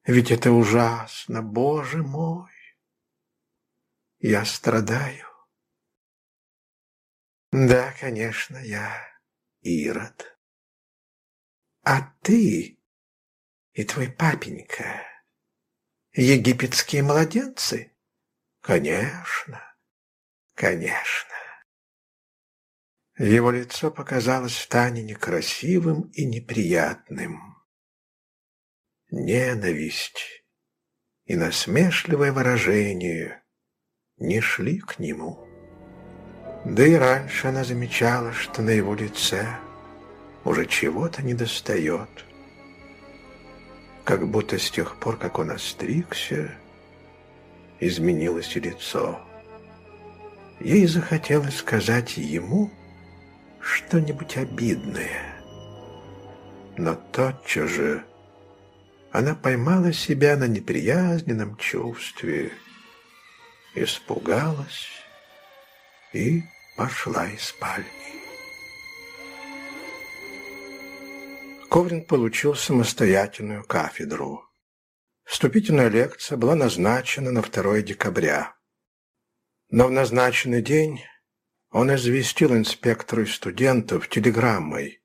[SPEAKER 1] Ведь это ужасно, Боже мой! Я страдаю. Да, конечно, я Ирод. А ты и твой папенька египетские младенцы? Конечно, конечно. Его лицо показалось Тане некрасивым и неприятным. Ненависть и насмешливое выражение не шли к нему. Да и раньше она замечала, что на его лице уже чего-то недостает. Как будто с тех пор, как он остригся, изменилось лицо. Ей захотелось сказать ему что-нибудь обидное. Но тотчас же она поймала себя на неприязненном чувстве, испугалась и пошла из спальни. Коврин получил самостоятельную кафедру. Вступительная лекция была назначена на 2 декабря. Но в назначенный день он известил инспектору и студентов телеграммой,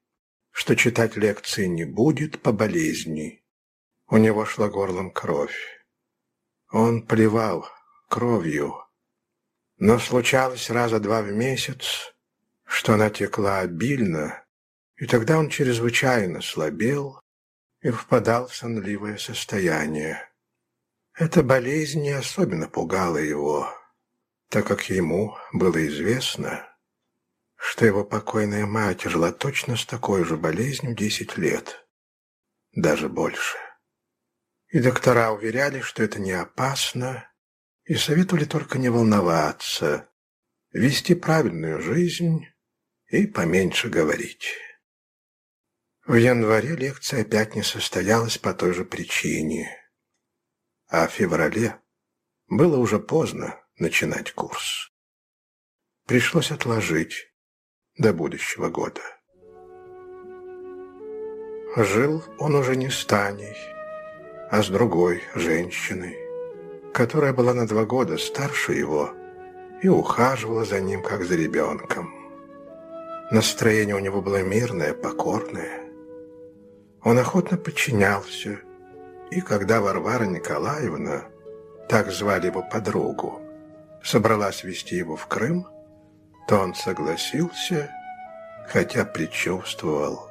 [SPEAKER 1] что читать лекции не будет по болезни. У него шла горлом кровь. Он плевал кровью, но случалось раза два в месяц, что она текла обильно, и тогда он чрезвычайно слабел и впадал в сонливое состояние. Эта болезнь не особенно пугала его, так как ему было известно, что его покойная мать жила точно с такой же болезнью десять лет. даже больше. И доктора уверяли, что это не опасно, и советовали только не волноваться, вести правильную жизнь и поменьше говорить. В январе лекция опять не состоялась по той же причине, а в феврале было уже поздно начинать курс. Пришлось отложить до будущего года. Жил он уже не с Таней, а с другой женщиной, которая была на два года старше его и ухаживала за ним, как за ребенком. Настроение у него было мирное, покорное. Он охотно подчинялся, и когда Варвара Николаевна, так звали его подругу, собралась вести его в Крым, то он согласился, хотя предчувствовал,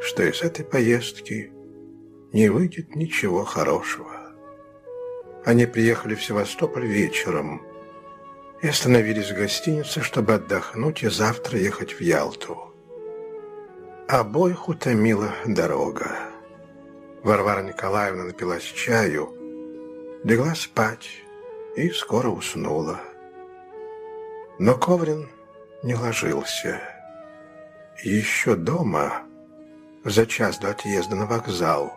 [SPEAKER 1] что из этой поездки не выйдет ничего хорошего. Они приехали в Севастополь вечером и остановились в гостинице, чтобы отдохнуть и завтра ехать в Ялту. Обоих утомила дорога. Варвара Николаевна напилась чаю, легла спать и скоро уснула. Но Коврин не ложился. Еще дома, за час до отъезда на вокзал,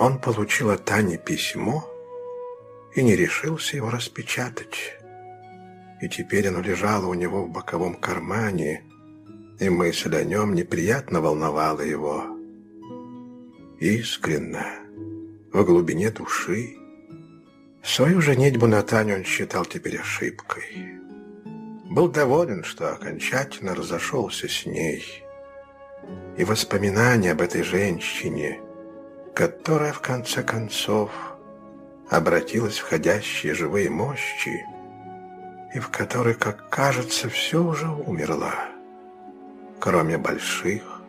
[SPEAKER 1] он получил от Тани письмо и не решился его распечатать. И теперь оно лежало у него в боковом кармане, и мысль о нем неприятно волновала его. Искренно, в глубине души, свою женитьбу на Таню он считал теперь ошибкой. Был доволен, что окончательно разошелся с ней. И воспоминания об этой женщине, которая в конце концов обратилась в ходящие живые мощи, и в которой, как кажется, все уже умерло кроме больших,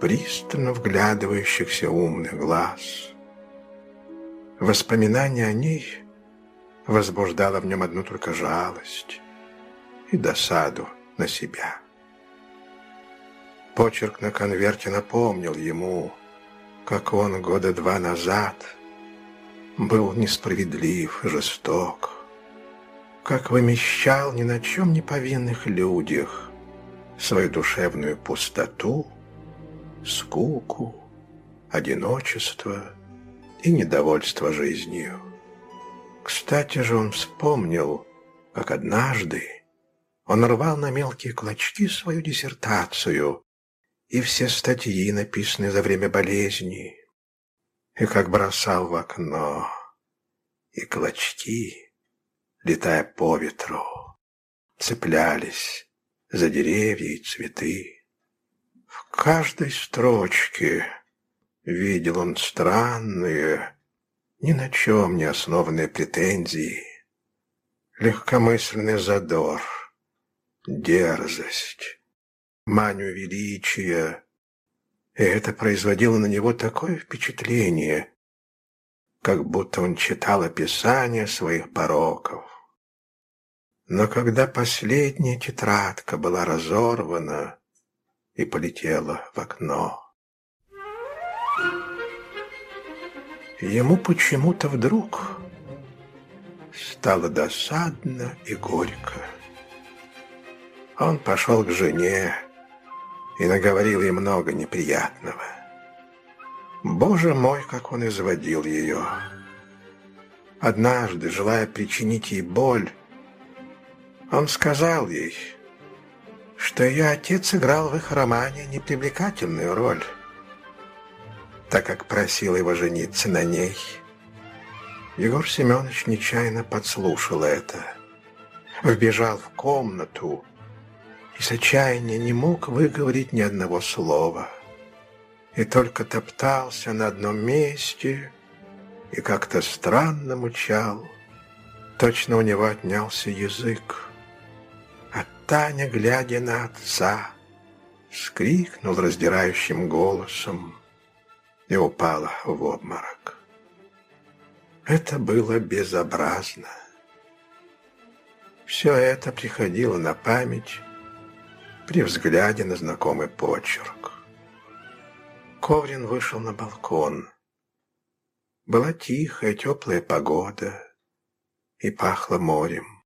[SPEAKER 1] пристально вглядывающихся умных глаз. Воспоминание о ней возбуждало в нем одну только жалость и досаду на себя. Почерк на конверте напомнил ему, как он года два назад был несправедлив жесток, как вымещал ни на чем не повинных людях, свою душевную пустоту, скуку, одиночество и недовольство жизнью. Кстати же он вспомнил, как однажды он рвал на мелкие клочки свою диссертацию и все статьи, написанные за время болезни, и как бросал в окно, и клочки, летая по ветру, цеплялись за деревья и цветы. В каждой строчке видел он странные, ни на чем не основанные претензии, легкомысленный задор, дерзость, манию величия, и это производило на него такое впечатление, как будто он читал описание своих пороков. Но когда последняя тетрадка была разорвана и полетела в окно, ему почему-то вдруг стало досадно и горько. Он пошел к жене и наговорил ей много неприятного. Боже мой, как он изводил ее! Однажды, желая причинить ей боль, он сказал ей, что ее отец играл в их романе непривлекательную роль, так как просил его жениться на ней. Егор Семенович нечаянно подслушал это, вбежал в комнату и с отчаяния не мог выговорить ни одного слова, и только топтался на одном месте и как-то странно мучал. Точно у него отнялся язык. Таня, глядя на отца, скрикнул раздирающим голосом и упала в обморок. Это было безобразно. Все это приходило на память при взгляде на знакомый почерк. Коврин вышел на балкон. Была тихая, теплая погода и пахло морем.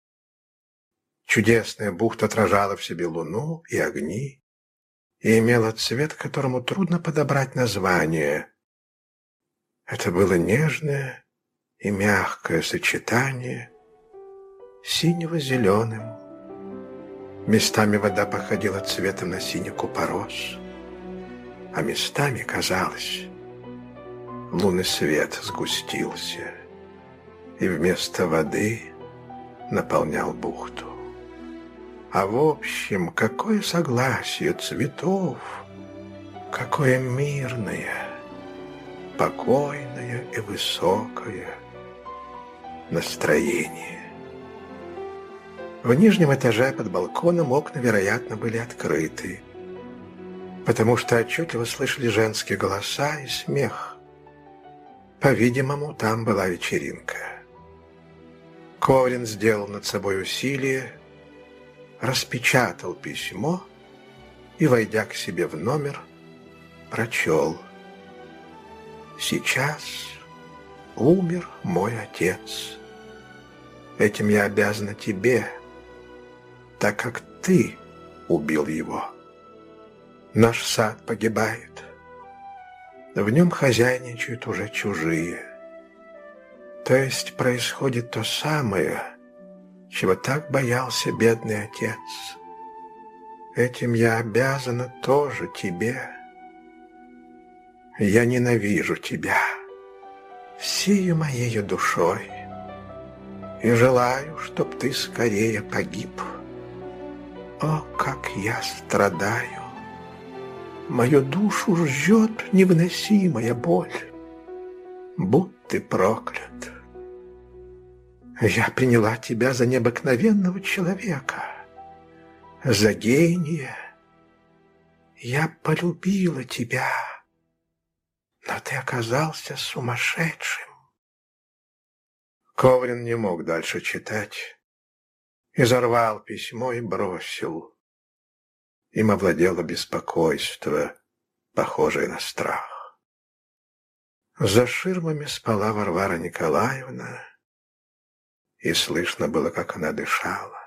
[SPEAKER 1] Чудесная бухта отражала в себе луну и огни и имела цвет, которому трудно подобрать название. Это было нежное и мягкое сочетание синего с зеленым. Местами вода походила цветом на синий купорос, а местами, казалось, лунный свет сгустился и вместо воды наполнял бухту. А в общем, какое согласие цветов, какое мирное, покойное и высокое настроение. В нижнем этаже под балконом окна, вероятно, были открыты, потому что отчетливо слышали женские голоса и смех. По-видимому, там была вечеринка. Коврин сделал над собой усилие, распечатал письмо и, войдя к себе в номер, прочел. «Сейчас умер мой отец. Этим я обязана тебе, так как ты убил его. Наш сад погибает. В нем хозяйничают уже чужие. То есть происходит то самое, чего так боялся бедный отец. Этим я обязана тоже тебе. Я ненавижу тебя всею моею душой и желаю, чтоб ты скорее погиб. О, как я страдаю! Мою душу жжет невыносимая боль. Будь ты проклят! Я приняла тебя за необыкновенного человека, за гения. Я полюбила тебя, но ты оказался сумасшедшим. Коврин не мог дальше читать. Изорвал письмо и бросил. Им овладело беспокойство, похожее на страх. За ширмами спала Варвара Николаевна, и слышно было, как она дышала.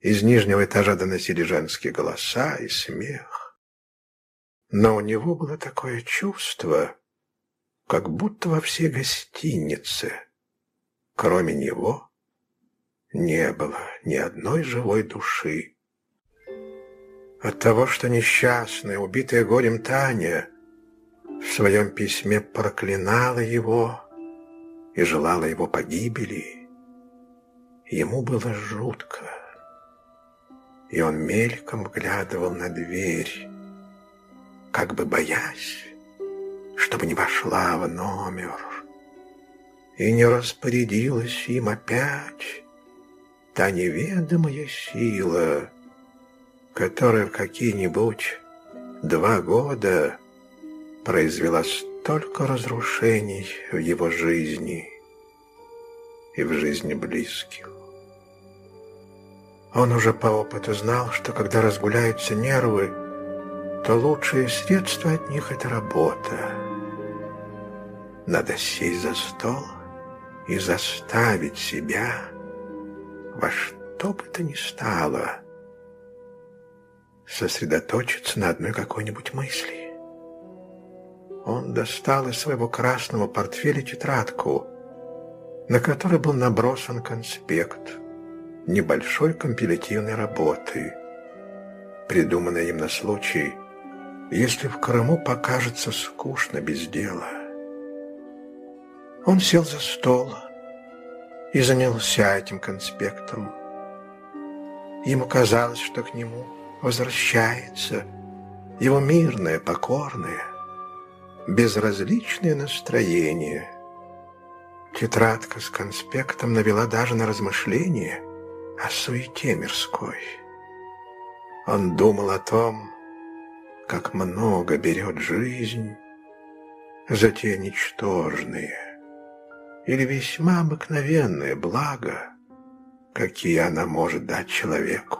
[SPEAKER 1] Из нижнего этажа доносили женские голоса и смех. Но у него было такое чувство, как будто во всей гостинице, кроме него, не было ни одной живой души. От того, что несчастная, убитая горем Таня в своем письме проклинала его, и желала его погибели, ему было жутко. И он мельком глядывал на дверь, как бы боясь, чтобы не вошла в номер и не распорядилась им опять та неведомая сила, которая в какие-нибудь два года произвела столько разрушений в его жизни и в жизни близких. Он уже по опыту знал, что когда разгуляются нервы, то лучшее средство от них – это работа. Надо сесть за стол и заставить себя во что бы то ни стало сосредоточиться на одной какой-нибудь мысли. Он достал из своего красного портфеля тетрадку, на которой был набросан конспект небольшой компилятивной работы, придуманной им на случай, если в Крыму покажется скучно без дела. Он сел за стол и занялся этим конспектом. Ему казалось, что к нему возвращается его мирное, покорное, безразличное настроение. Тетрадка с конспектом навела даже на размышления о суете мирской. Он думал о том, как много берет жизнь за те ничтожные или весьма обыкновенные блага, какие она может дать человеку.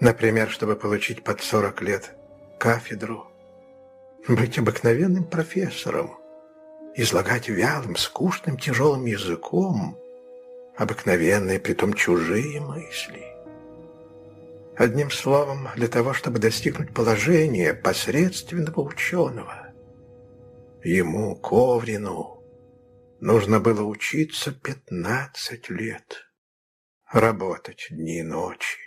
[SPEAKER 1] Например, чтобы получить под 40 лет кафедру быть обыкновенным профессором, излагать вялым, скучным, тяжелым языком обыкновенные, притом чужие мысли. Одним словом, для того, чтобы достигнуть положения посредственного ученого, ему, Коврину, нужно было учиться пятнадцать лет, работать дни и ночи,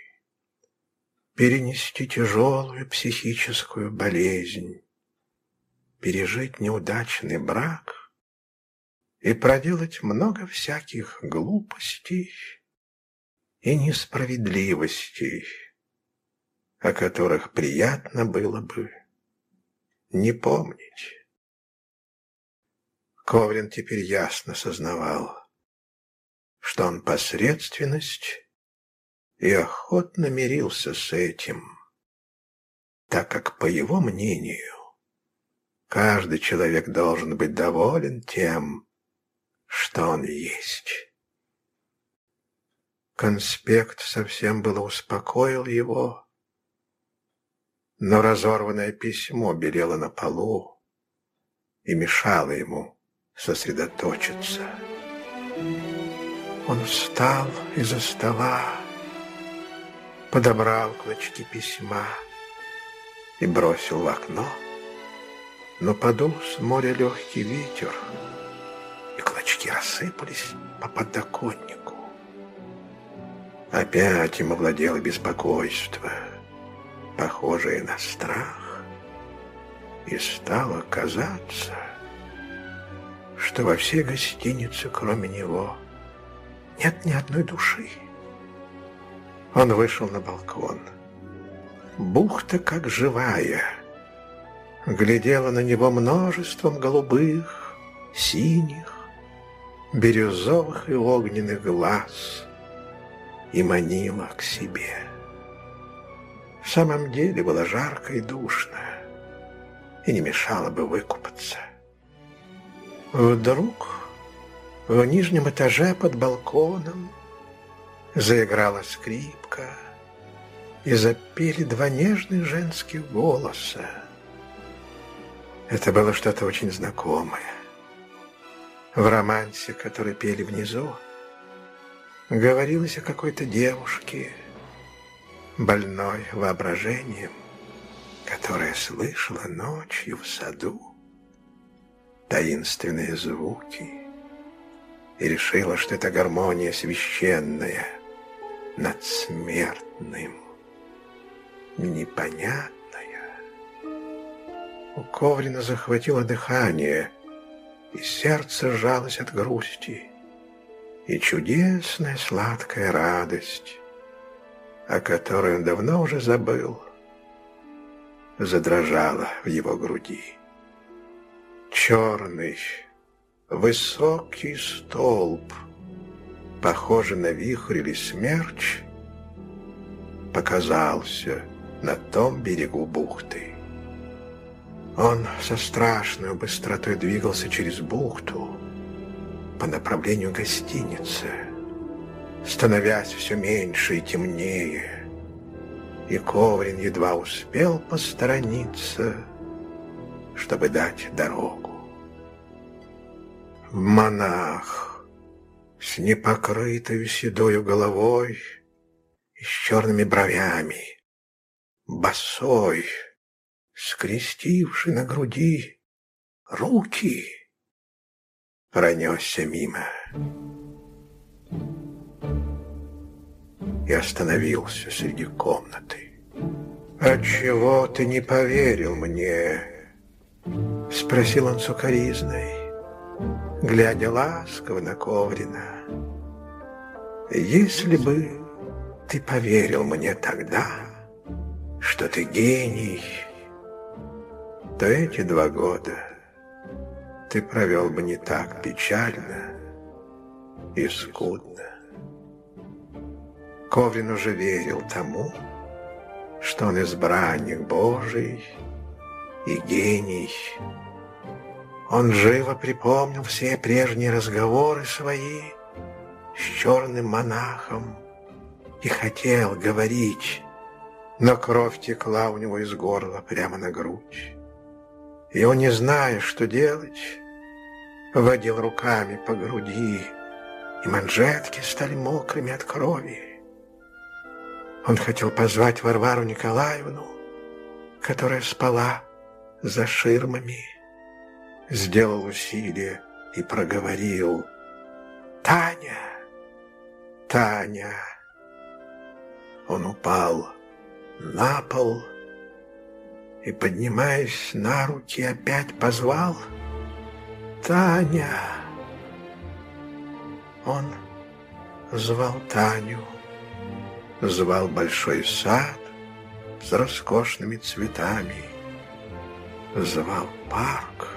[SPEAKER 1] перенести тяжелую психическую болезнь, пережить неудачный брак и проделать много всяких глупостей и несправедливостей, о которых приятно было бы не помнить. Коврин теперь ясно сознавал, что он посредственность и охотно мирился с этим, так как, по его мнению, каждый человек должен быть доволен тем, что он есть. Конспект совсем было успокоил его, но разорванное письмо белело на полу и мешало ему сосредоточиться. Он встал из-за стола, подобрал клочки письма и бросил в окно, но подул с моря легкий ветер, и клочки рассыпались по подоконнику. Опять им овладело беспокойство — похожее на страх, и стало казаться, что во всей гостинице, кроме него, нет ни одной души. Он вышел на балкон. Бухта, как живая, глядела на него множеством голубых, синих, бирюзовых и огненных глаз и манила к себе. В самом деле было жарко и душно, и не мешало бы выкупаться. Вдруг в нижнем этаже под балконом заиграла скрипка, и запели два нежных женских голоса. Это было что-то очень знакомое. В романсе, который пели внизу, говорилось о какой-то девушке – больной воображением, которая слышала ночью в саду таинственные звуки и решила, что это гармония священная над смертным, непонятная. У Коврина захватило дыхание, и сердце сжалось от грусти, и чудесная сладкая радость о которой он давно уже забыл, задрожала в его груди. Черный, высокий столб, похожий на вихрь или смерч, показался на том берегу бухты. Он со страшной быстротой двигался через бухту по направлению гостиницы становясь все меньше и темнее. И Коврин едва успел посторониться, чтобы дать дорогу. Монах с непокрытой седою головой и с черными бровями, босой, скрестивший на груди руки, пронесся мимо и остановился среди комнаты. «Отчего ты не поверил мне?» — спросил он сукоризной, глядя ласково на Коврина. «Если бы ты поверил мне тогда, что ты гений, то эти два года ты провел бы не так печально и скудно. Коврин уже верил тому, что он избранник Божий и гений. Он живо припомнил все прежние разговоры свои с черным монахом и хотел говорить, но кровь текла у него из горла прямо на грудь. И он, не зная, что делать, водил руками по груди, и манжетки стали мокрыми от крови. Он хотел позвать Варвару Николаевну, которая спала за ширмами, сделал усилие и проговорил «Таня! Таня!» Он упал на пол и, поднимаясь на руки, опять позвал «Таня!» Он звал Таню, звал большой сад с роскошными цветами, звал парк,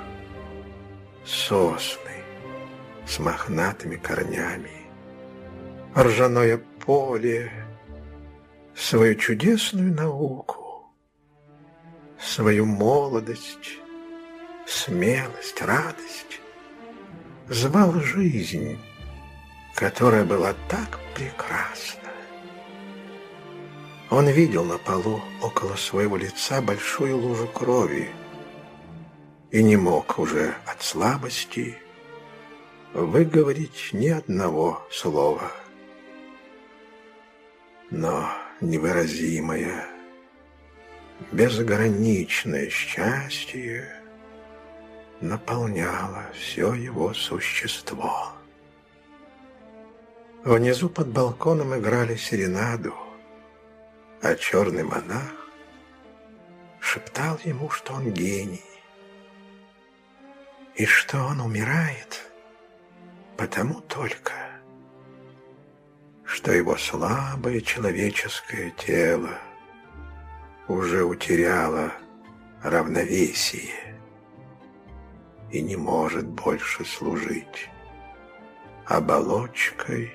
[SPEAKER 1] сосны с мохнатыми корнями, ржаное поле, свою чудесную науку, свою молодость, смелость, радость, звал жизнь, которая была так прекрасна. Он видел на полу около своего лица большую лужу крови и не мог уже от слабости выговорить ни одного слова. Но невыразимое, безграничное счастье наполняло все его существо. Внизу под балконом играли серенаду, а черный монах шептал ему, что он гений, и что он умирает потому только, что его слабое человеческое тело уже утеряло равновесие и не может больше служить оболочкой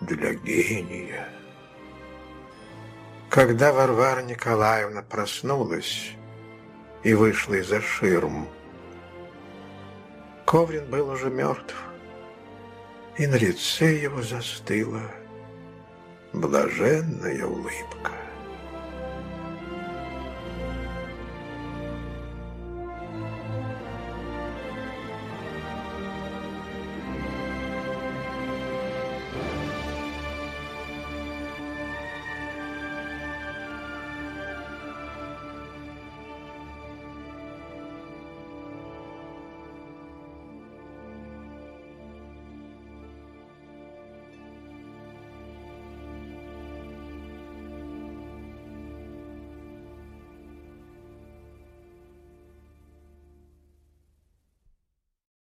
[SPEAKER 1] для гения. Когда Варвара Николаевна проснулась и вышла из-за ширм, Коврин был уже мертв, и на лице его застыла блаженная улыбка.